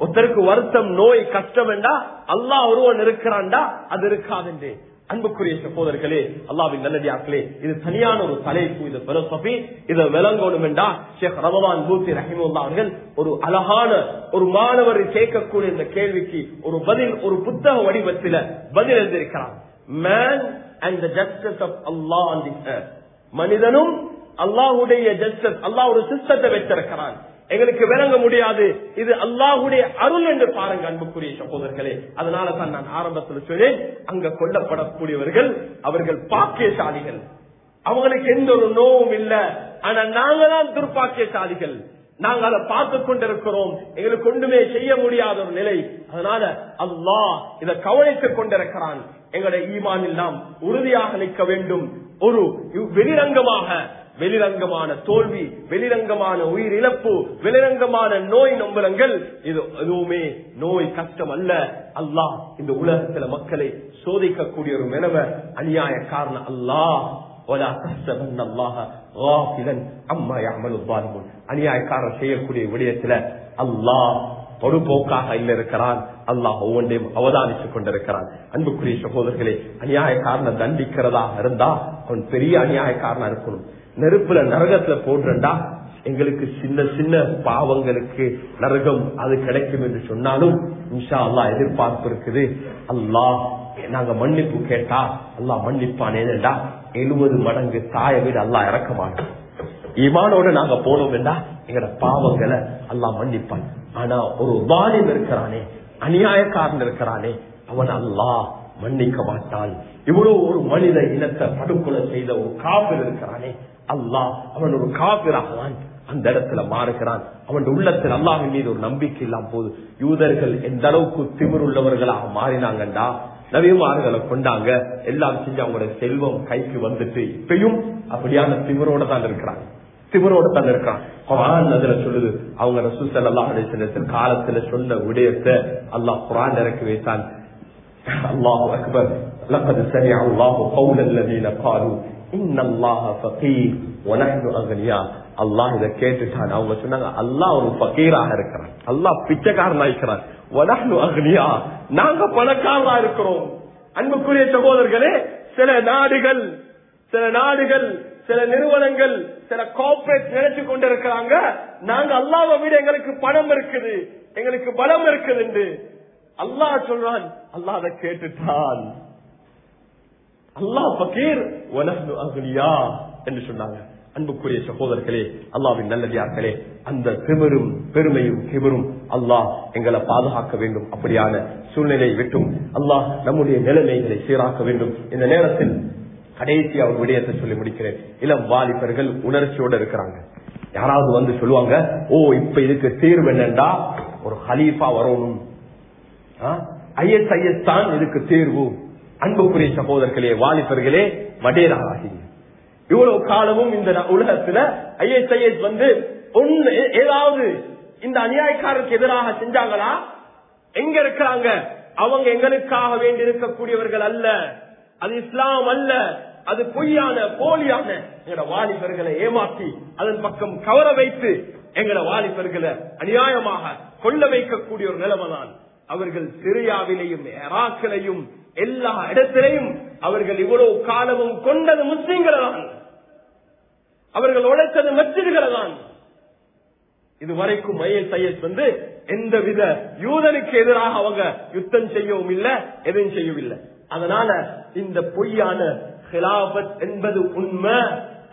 ஒருத்தருக்கு வருத்தம் நோய் கஷ்டம் என்றா அல்லா ஒருவன் இருக்கிறான்டா அது இருக்காதுன்றே. அன்புக்குரிய சகோதரர்களே அல்லாவின் நல்லதாக்களே இது தனியான ஒரு தலைப்பு இது பிலோசபி இதை விளங்கணும் என்றா ஷேக் ரமவான் பூத்தி ரஹிமுல்லா அவர்கள் ஒரு அழகான ஒரு மாணவரை கேட்கக்கூடிய இந்த கேள்விக்கு ஒரு பதில் ஒரு புத்தக வடிவத்தில் பதில் எழுந்திருக்கிறார் man and the justice of Allah மனிதனும் அல்லாஹுடைய ஜஸ்டிஸ் அல்லாஹ் ஒரு சிஸ்டத்தை வைத்திருக்கிறான். எங்களுக்கு விளங்க முடியாது. இது அல்லாஹுடைய அருள் என்று பாருங்க அன்புக்குரிய சகோதரர்களே. அதனால தான் நான் ஆரம்பத்தில் சொன்னேன் அங்க கொல்லப்படக்கூடியவர்கள் அவர்கள் பாக்கியசாலிகள். அவங்களுக்கு எந்த ஒரு நோவும் இல்ல. ஆனா நாங்க தான் துர்ப்பாக்கியசாலிகள் நாங்க அதை பார்த்து கொண்டிருக்கிறோம். எங்களுக்கு ஒன்றுமே செய்ய முடியாத ஒரு நிலை. அதனால அல்லாஹ் இதை கவனித்துக் கொண்டிருக்கிறான். எங்களுடைய ஈமான் எல்லாம் உறுதியாக நிற்க வேண்டும். ஒரு வெளிரங்கமாக வெளிரங்கமான தோல்வி வெளிரங்கமான உயிர் இழப்பு வெளிரங்கமான நோய் நம்பலங்கள் இது எதுவுமே நோய் கஷ்டம் அல்ல. அல்லாஹ் இந்த உலகத்துல மக்களை சோதிக்கக்கூடிய ஒரு மெனவ அநியாய காரணம் அல்லாஹ். அநியாயக்காரர் செய்யக்கூடிய விடயத்துல அல்லாஹ் பொறுப்போக்காக இல்ல இருக்கிறான் அல்லாஹ் ஒவ்வொன்றையும் அவதானித்துக் கொண்டிருக்கிறான். அன்புக்குரிய சகோதரர்களே அநியாயக்காரனை தண்டிக்கிறதாக இருந்தா அவன் பெரிய அநியாயக்காரனா இருக்கணும். நெருப்புல நரகத்துல போடுறண்டா எங்களுக்கு சின்ன சின்ன பாவங்களுக்கு நரகம் அது கிடைக்கும் என்று சொன்னாலும் இன்ஷா அல்லா எதிர்பார்ப்பு இருக்குது. அல்லாஹ் நாங்க மன்னிப்பு கேட்டா அல்லாஹ் மன்னிப்பான் எழுபது மடங்கு தாயை வீடு அல்லா இறக்க மாட்டோம் இமானோட நாங்க போனோம் என்றா? எங்கட பாவங்களை அல்லாஹ் மன்னிப்பான். ஆனா ஒரு வாலிம் இருக்கிறானே அநியாயக்காரன் இருக்கிறானே அவன் அல்லாஹ் மன்னிக்க மாட்டான். இவ்வளவு ஒரு மனித இனத்தை படுகொலை செய்த ஒரு காவல் இருக்கிறானே அல்லாஹ் அவன் ஒரு காபிராகவான் அந்த இடத்துல மாறுகிறான். அவன் உள்ளத்தில் அல்லாஹின் மீது ஒரு நம்பிக்கை இல்லாம போது யூதர்கள் எந்த அளவுக்கு திமிர் உள்ளவர்களாக மாறினாங்கண்டா? நவிமாறுகளை கொண்டாங்க. எல்லாம் செஞ்சு அவங்களோட செல்வம் கைக்கு வந்துட்டு இப்பயும் அப்படியான திமிரோட தான் இருக்கிறாங்க. திமிரோட தான் இருக்கிறான் குரான் அதுல சொல்லுது. அவங்க ரசூசல் அல்லாஹ் அலிசனத்தில் காலத்துல சொன்ன உடையத்தை அல்லாஹ் குரான் இறக்கி வைத்தான். அல்லாஹ் அக்பர். சரியா அல்லாஹு பவுல் அல்லாஹ் இதை கேட்டுட்டான் அவங்க சொன்னாங்க அல்லாஹ் ஒரு பகீராக இருக்கிறான் அல்லாஹ் பிச்சைக்காரனா இருக்கிறான் வனஹ்னு அகலியா நாங்க பணக்காரனா இருக்கிறோம். அன்புக்குரிய சகோதரர்களே சில நாடுகள் சில நாடுகள் சில நிறுவனங்கள் சில கார்பரேட் நினைச்சு கொண்டிருக்கிறாங்க. நாங்க அல்லாவை விட எங்களுக்கு பணம் இருக்குது. எங்களுக்கு பலம் இருக்குது என்று. அல்லாஹ் சொல்றான் அல்லாஹ் அதை கேட்டுட்டான். அல்லாஹ் பகீர் வனஹ்னு என்று சொன்னாங்க. அன்புக்குரிய சகோதரர்களே அல்லாவின் நல்லதியார்களே அந்த திமிரும் பெருமையும் திமிரும் அல்லாஹ் எங்களை பாதுகாக்க வேண்டும். அப்படியான சூழ்நிலையை விட்டும் அல்லாஹ் நம்முடைய நிலைமைகளை சீராக்க வேண்டும். இந்த நேரத்தில் கடைசி அவர் விடயத்தை சொல்லி முடிக்கிறேன். இளம் வாலிபர்கள் உணர்ச்சியோடு இருக்கிறாங்க. யாராவது வந்து சொல்லுவாங்க ஓ இப்ப இதுக்கு தீர்வு என்னண்டா? ஒரு ஹலீஃபா வரணும். ஐஎஸ்ஐஎஸ் தான் இதுக்கு தீர்வு. அன்புக்குரிய சகோதரர்களே வாலிபர்களே வடேராகிங்க இவ்வளவு காலமும் இந்த உலகத்துல ஐஎஸ்ஐஎஸ் வந்து ஒண்ணு ஏதாவது இந்த அநியாயக்காரருக்கு எதிராக செஞ்சாங்களா? எங்க இருக்கிறாங்க? அவங்க எங்களுக்காக வேண்டி இருக்கக்கூடியவர்கள் அல்ல. அது இஸ்லாம் அல்ல. அது பொய்யான போலியான. எங்களோட வாலிபர்களை ஏமாற்றி அதன் பக்கம் கவர வைத்து எங்களோட வாலிபர்களை அநியாயமாக கொள்ள வைக்கக்கூடிய ஒரு நிலைமைதான். அவர்கள் சிரியாவிலையும் ஏராக்களையும் எல்லா இடத்திலையும் அவர்கள் இவ்வளவு காலமும் கொண்டது முஸ்லீம்களை தான் அவர்கள் உழைத்தது மச்சிதுகளை தான் இதுவரைக்கும் ஐஎஸ் ஐஎஸ் வந்து எந்தவித யூதனுக்கு எதிராக அவங்க யுத்தம் செய்யவும் இல்லை எதையும் செய்யவும் இல்லை. அதனால இந்த பொய்யான ஹிலாபத் என்பது உண்மை.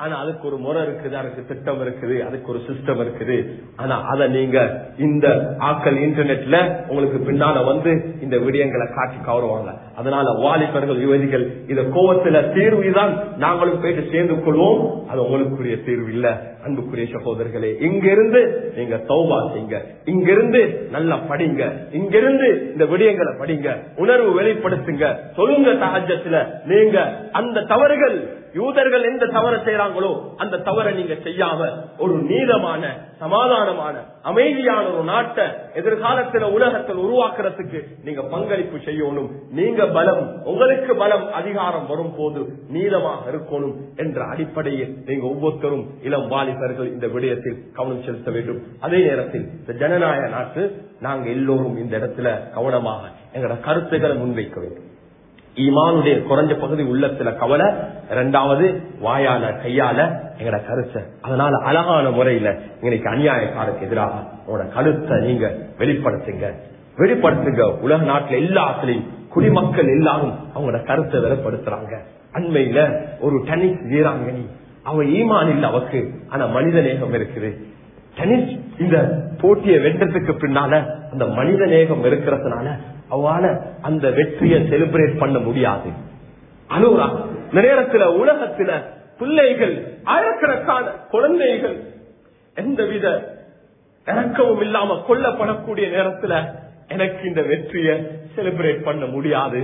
ஆனா அதுக்கு ஒரு முறை இருக்குது அதுக்கு திட்டம் இருக்குது அதுக்கு ஒரு சிஸ்டம் இருக்குது. ஆனா அத நீங்க இந்த ஆக்கள் இன்டர்நெட்ல உங்களுக்கு பின்னால வந்து இந்த விடயங்களை காட்டி கவருவாங்க. அதனால வாலிபர்கள் யுவதிகள் இத கோவத்துல தீர்வு தான் நாங்களும் போயிட்டு சேர்ந்து கொள்வோம். அது உங்களுக்குரிய தீர்வு இல்ல. அன்புக்குரிய சகோதரர்களே இங்கிருந்து நீங்க சௌபா செய்யுங்க. இங்கிருந்து நல்லா படிங்க. இங்கிருந்து இந்த விடயங்களை படிங்க. உணர்வு வெளிப்படுத்துங்க. சொல்லுங்க சகஜத்துல நீங்க அந்த தவறுகள் யூதர்கள் எந்த தவற செய்யறாங்களோ அந்த தவறை நீங்க செய்யாம ஒரு நீதமான சமாதானமான அமைதியான ஒரு நாட்டை எதிர்காலத்துல உலகத்தில் உருவாக்குறதுக்கு நீங்க பங்களிப்பு செய்யணும். நீங்க பலம் உங்களுக்கு பலம் அதிகாரம் வரும் போது நீளமாக இருக்கணும் என்ற அடிப்படையில் நீங்க ஒவ்வொருத்தரும் இளம் வாலிபர்கள் இந்த விடயத்தில் கவனம் செலுத்த வேண்டும். அதே நேரத்தில் இந்த ஜனநாயக நாட்டு நாங்க எல்லோரும் இந்த இடத்துல கவனமாக எங்களோட கருத்துக்களை முன்வைக்க வேண்டும். ஈமானுடைய குறைஞ்ச பகுதி உள்ளத்துல கவலை இரண்டாவது வாயால கையால எங்கட கருத்தை. அதனால அழகான முறையில இன்னைக்கு அநியாயக்காரருக்கு எதிராக உங்களோட கருத்தை நீங்க வெளிப்படுத்துங்க. வெளிப்படுத்துங்க. உலக நாட்டுல எல்லாத்துலயும் குடிமக்கள் எல்லாரும் அவங்களோட கருத்தை வெளிப்படுத்துறாங்க. அண்மையில ஒரு டென்னிஸ் வீராங்கனி அவ ஈமான் இல்ல அவக்கு ஆனா மனித நேகம் இருக்குது. டென்னிஸ் இந்த போட்டியை வென்றதுக்கு பின்னால அந்த மனித நேகம் இருக்கிறதுனால அவளால அந்த வெற்றியை செலிப்ரேட் பண்ண முடியாது. அனுரா நேரத்துல உலகத்துல பிள்ளைகள் ஆயிரக்கணக்கான குழந்தைகள் எந்தவித இறக்கவும் இல்லாம கொல்லப்படக்கூடிய நேரத்துல எனக்கு இந்த வெற்றியை செலிப்ரேட் பண்ண முடியாது.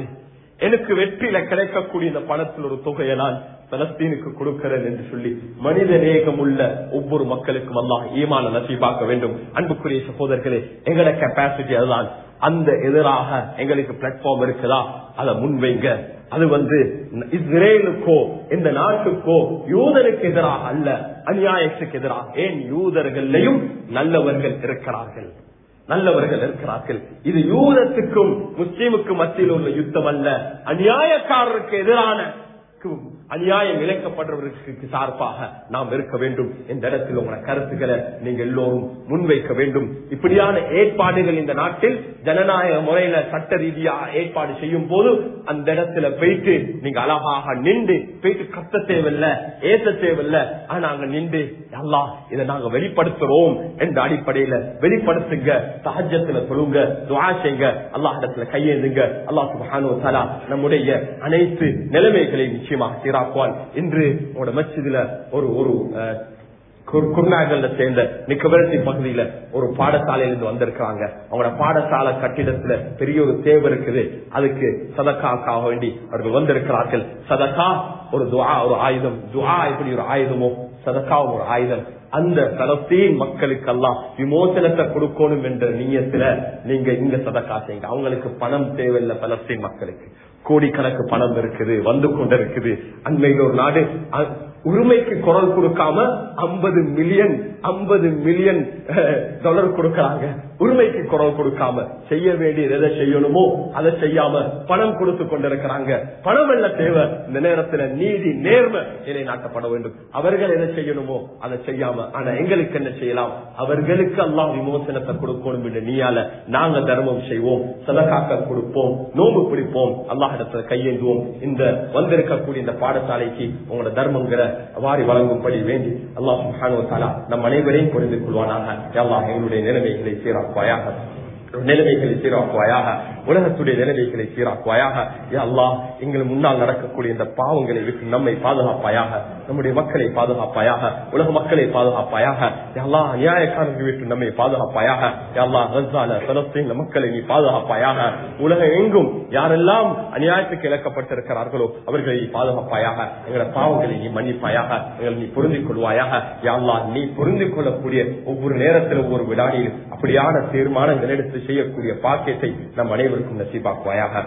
எனக்கு வெற்றியில கிடைக்கக்கூடிய இந்த பணத்தில் ஒரு தொகையை நான் பலஸ்தீனுக்கு கொடுக்கிறேன் என்று சொல்லி மனித நேகம் உள்ள ஒவ்வொரு மக்களுக்கும் அல்லாஹ் ஈமான நசீபாக்க வேண்டும். அன்புக்குரிய சகோதரர்களே எங்கட கெப்பாசிட்டி அதுதான். அந்த எதிராக எங்களுக்கு பிளாட்ஃபார்ம் இருக்குதா? அதை முன்வைங்க. அது வந்து இஸ்ரேலுக்கோ இந்த நாட்டுக்கோ யூதருக்கு எதிராக அல்ல அநியாயத்துக்கு எதிராக. ஏன் யூதர்களையும் நல்லவர்கள் இருக்கிறார்கள்? நல்லவர்கள் இருக்கிறார்கள். இது யூதத்துக்கும் முஸ்லீமுக்கும் மத்தியில் உள்ள யுத்தம் அல்ல. அநியாயக்காரருக்கு எதிரான அநியாயம் இழைக்கப்படுறவர்களுக்கு சார்பாக நாம் இருக்க வேண்டும் இந்த இடத்தில் உங்களோட கருத்துக்களை நீங்க எல்லோரும் முன்வைக்க வேண்டும். இப்படியான ஏற்பாடுகள் இந்த நாட்டில் ஜனநாயக முறையில சட்ட ரீதியாக ஏற்பாடு செய்யும் போது அந்த இடத்துல போயிட்டு நீங்க அழகாக நின்று போயிட்டு கத்த தேவையில்ல ஏத்த தேவையில்ல ஆனா அங்க நின்று அல்லா இதை நாங்க வெளிப்படுத்துறோம் என்ற அடிப்படையில வெளிப்படுத்துங்க சகஜத்துல சொல்லுங்க துவா செய்யுங்க அல்லாஹ் இடத்துல கையெழுதுங்க அல்லாஹ் சுபஹானு நம்முடைய அனைத்து நிலைமைகளையும் நிச்சயமாக சீராக்குவான் இன்று உங்களோட மச்சிதுல ஒரு ஒரு குர்நாகல்ல சேர்ந்த நிக்கபரசி பகுதியில ஒரு பாடசாலையில இருந்து வந்திருக்கிறாங்க. அவங்களோட பாடசாலை கட்டிடத்துல பெரிய ஒரு தேவை இருக்குது. அதுக்கு சதக்காக்காக வேண்டி அவர்கள் வந்திருக்கிறார்கள். சதக்கா ஒரு துவா ஒரு ஆயுதம். துவா எப்படி ஒரு ஆயுதமோ சதக்காவும் ஒரு ஆயுதம். அந்த பலஸ்தீன் மக்களுக்கெல்லாம் விமோசனத்தை கொடுக்கணும் என்ற நீயத்துல நீங்க இங்க சதக்கா செய்யுங்க. அவங்களுக்கு பணம் தேவையில்லை பலஸ்தீன் மக்களுக்கு. கோடிக்கணக்கு பணம் இருக்குது வந்து கொண்டிருக்குது அண்மையில் ஒரு நாடு உரிமைக்கு குரல் கொடுக்காம 50 மில்லியன் 50 மில்லியன் டாலர் கொடுக்கறாங்க. உரிமைக்கு குரல் கொடுக்காம செய்ய வேண்டியது எதை செய்யணுமோ அதை செய்யாம பணம் கொடுத்து கொண்டிருக்கிறாங்க. பணம் அல்ல தேவை. இந்த நேரத்துல நீதி நேர்மை இதை நாட்டப்பட வேண்டும். அவர்கள் எதை செய்யணுமோ அதை செய்யாம ஆனா எங்களுக்கு என்ன செய்யலாம்? அவர்களுக்கு எல்லாம் விமோசனத்தை கொடுக்கணும் என்று நீயால நாங்க தர்மம் செய்வோம் சதகாக்கள் கொடுப்போம் நோம்பு பிடிப்போம். அல்லாஹிடத்துல கையேந்துவோம். இந்த வந்திருக்கக்கூடிய இந்த பாடசாலைக்கு உங்களோட தர்மங்கிற வாரி வழங்கும்படி வேண்டி அல்லாஹ் நம் அனைவரையும் புரிந்து கொள்வானாக. யா அல்லாஹ் எங்களுடைய நிலைமைகளை சீராப்பாயாக நிலைமைகளை சீராக்குவாயாக உலகத்துடைய நிலைமைகளை சீராக்குவாயாக. யா அல்லாஹ் எங்கள் முன்னால் நடக்கக்கூடிய இந்த பாவங்களை விட்டு நம்மை பாதுகாப்பாயாக நம்முடைய மக்களை பாதுகாப்பாயாக உலக மக்களை பாதுகாப்பாயாக. எல்லா அநியாயக்காரர்கள் விட்டு நம்மை பாதுகாப்பாயாக. எல்லா அல்லாஹ் கஸ்ஸால மக்களை நீ பாதுகாப்பாயாக. உலகம் எங்கும் யாரெல்லாம் அநியாயத்துக்கு இழக்கப்பட்டிருக்கிறார்களோ அவர்களை நீ பாதுகாப்பாயாக. எங்களோட பாவங்களை நீ மன்னிப்பாயாக. எங்களை நீ புரிந்து கொள்வாயாக யா நீ புரிந்து கொள்ளக்கூடிய ஒவ்வொரு நேரத்திலும் ஒவ்வொரு வினாடியிலும் அப்படியான தீர்மானங்கள் எடுத்து செய்யக்கூடிய பாக்கியத்தை நம் அனைவருக்கும் நசீபாக்குவாயாக.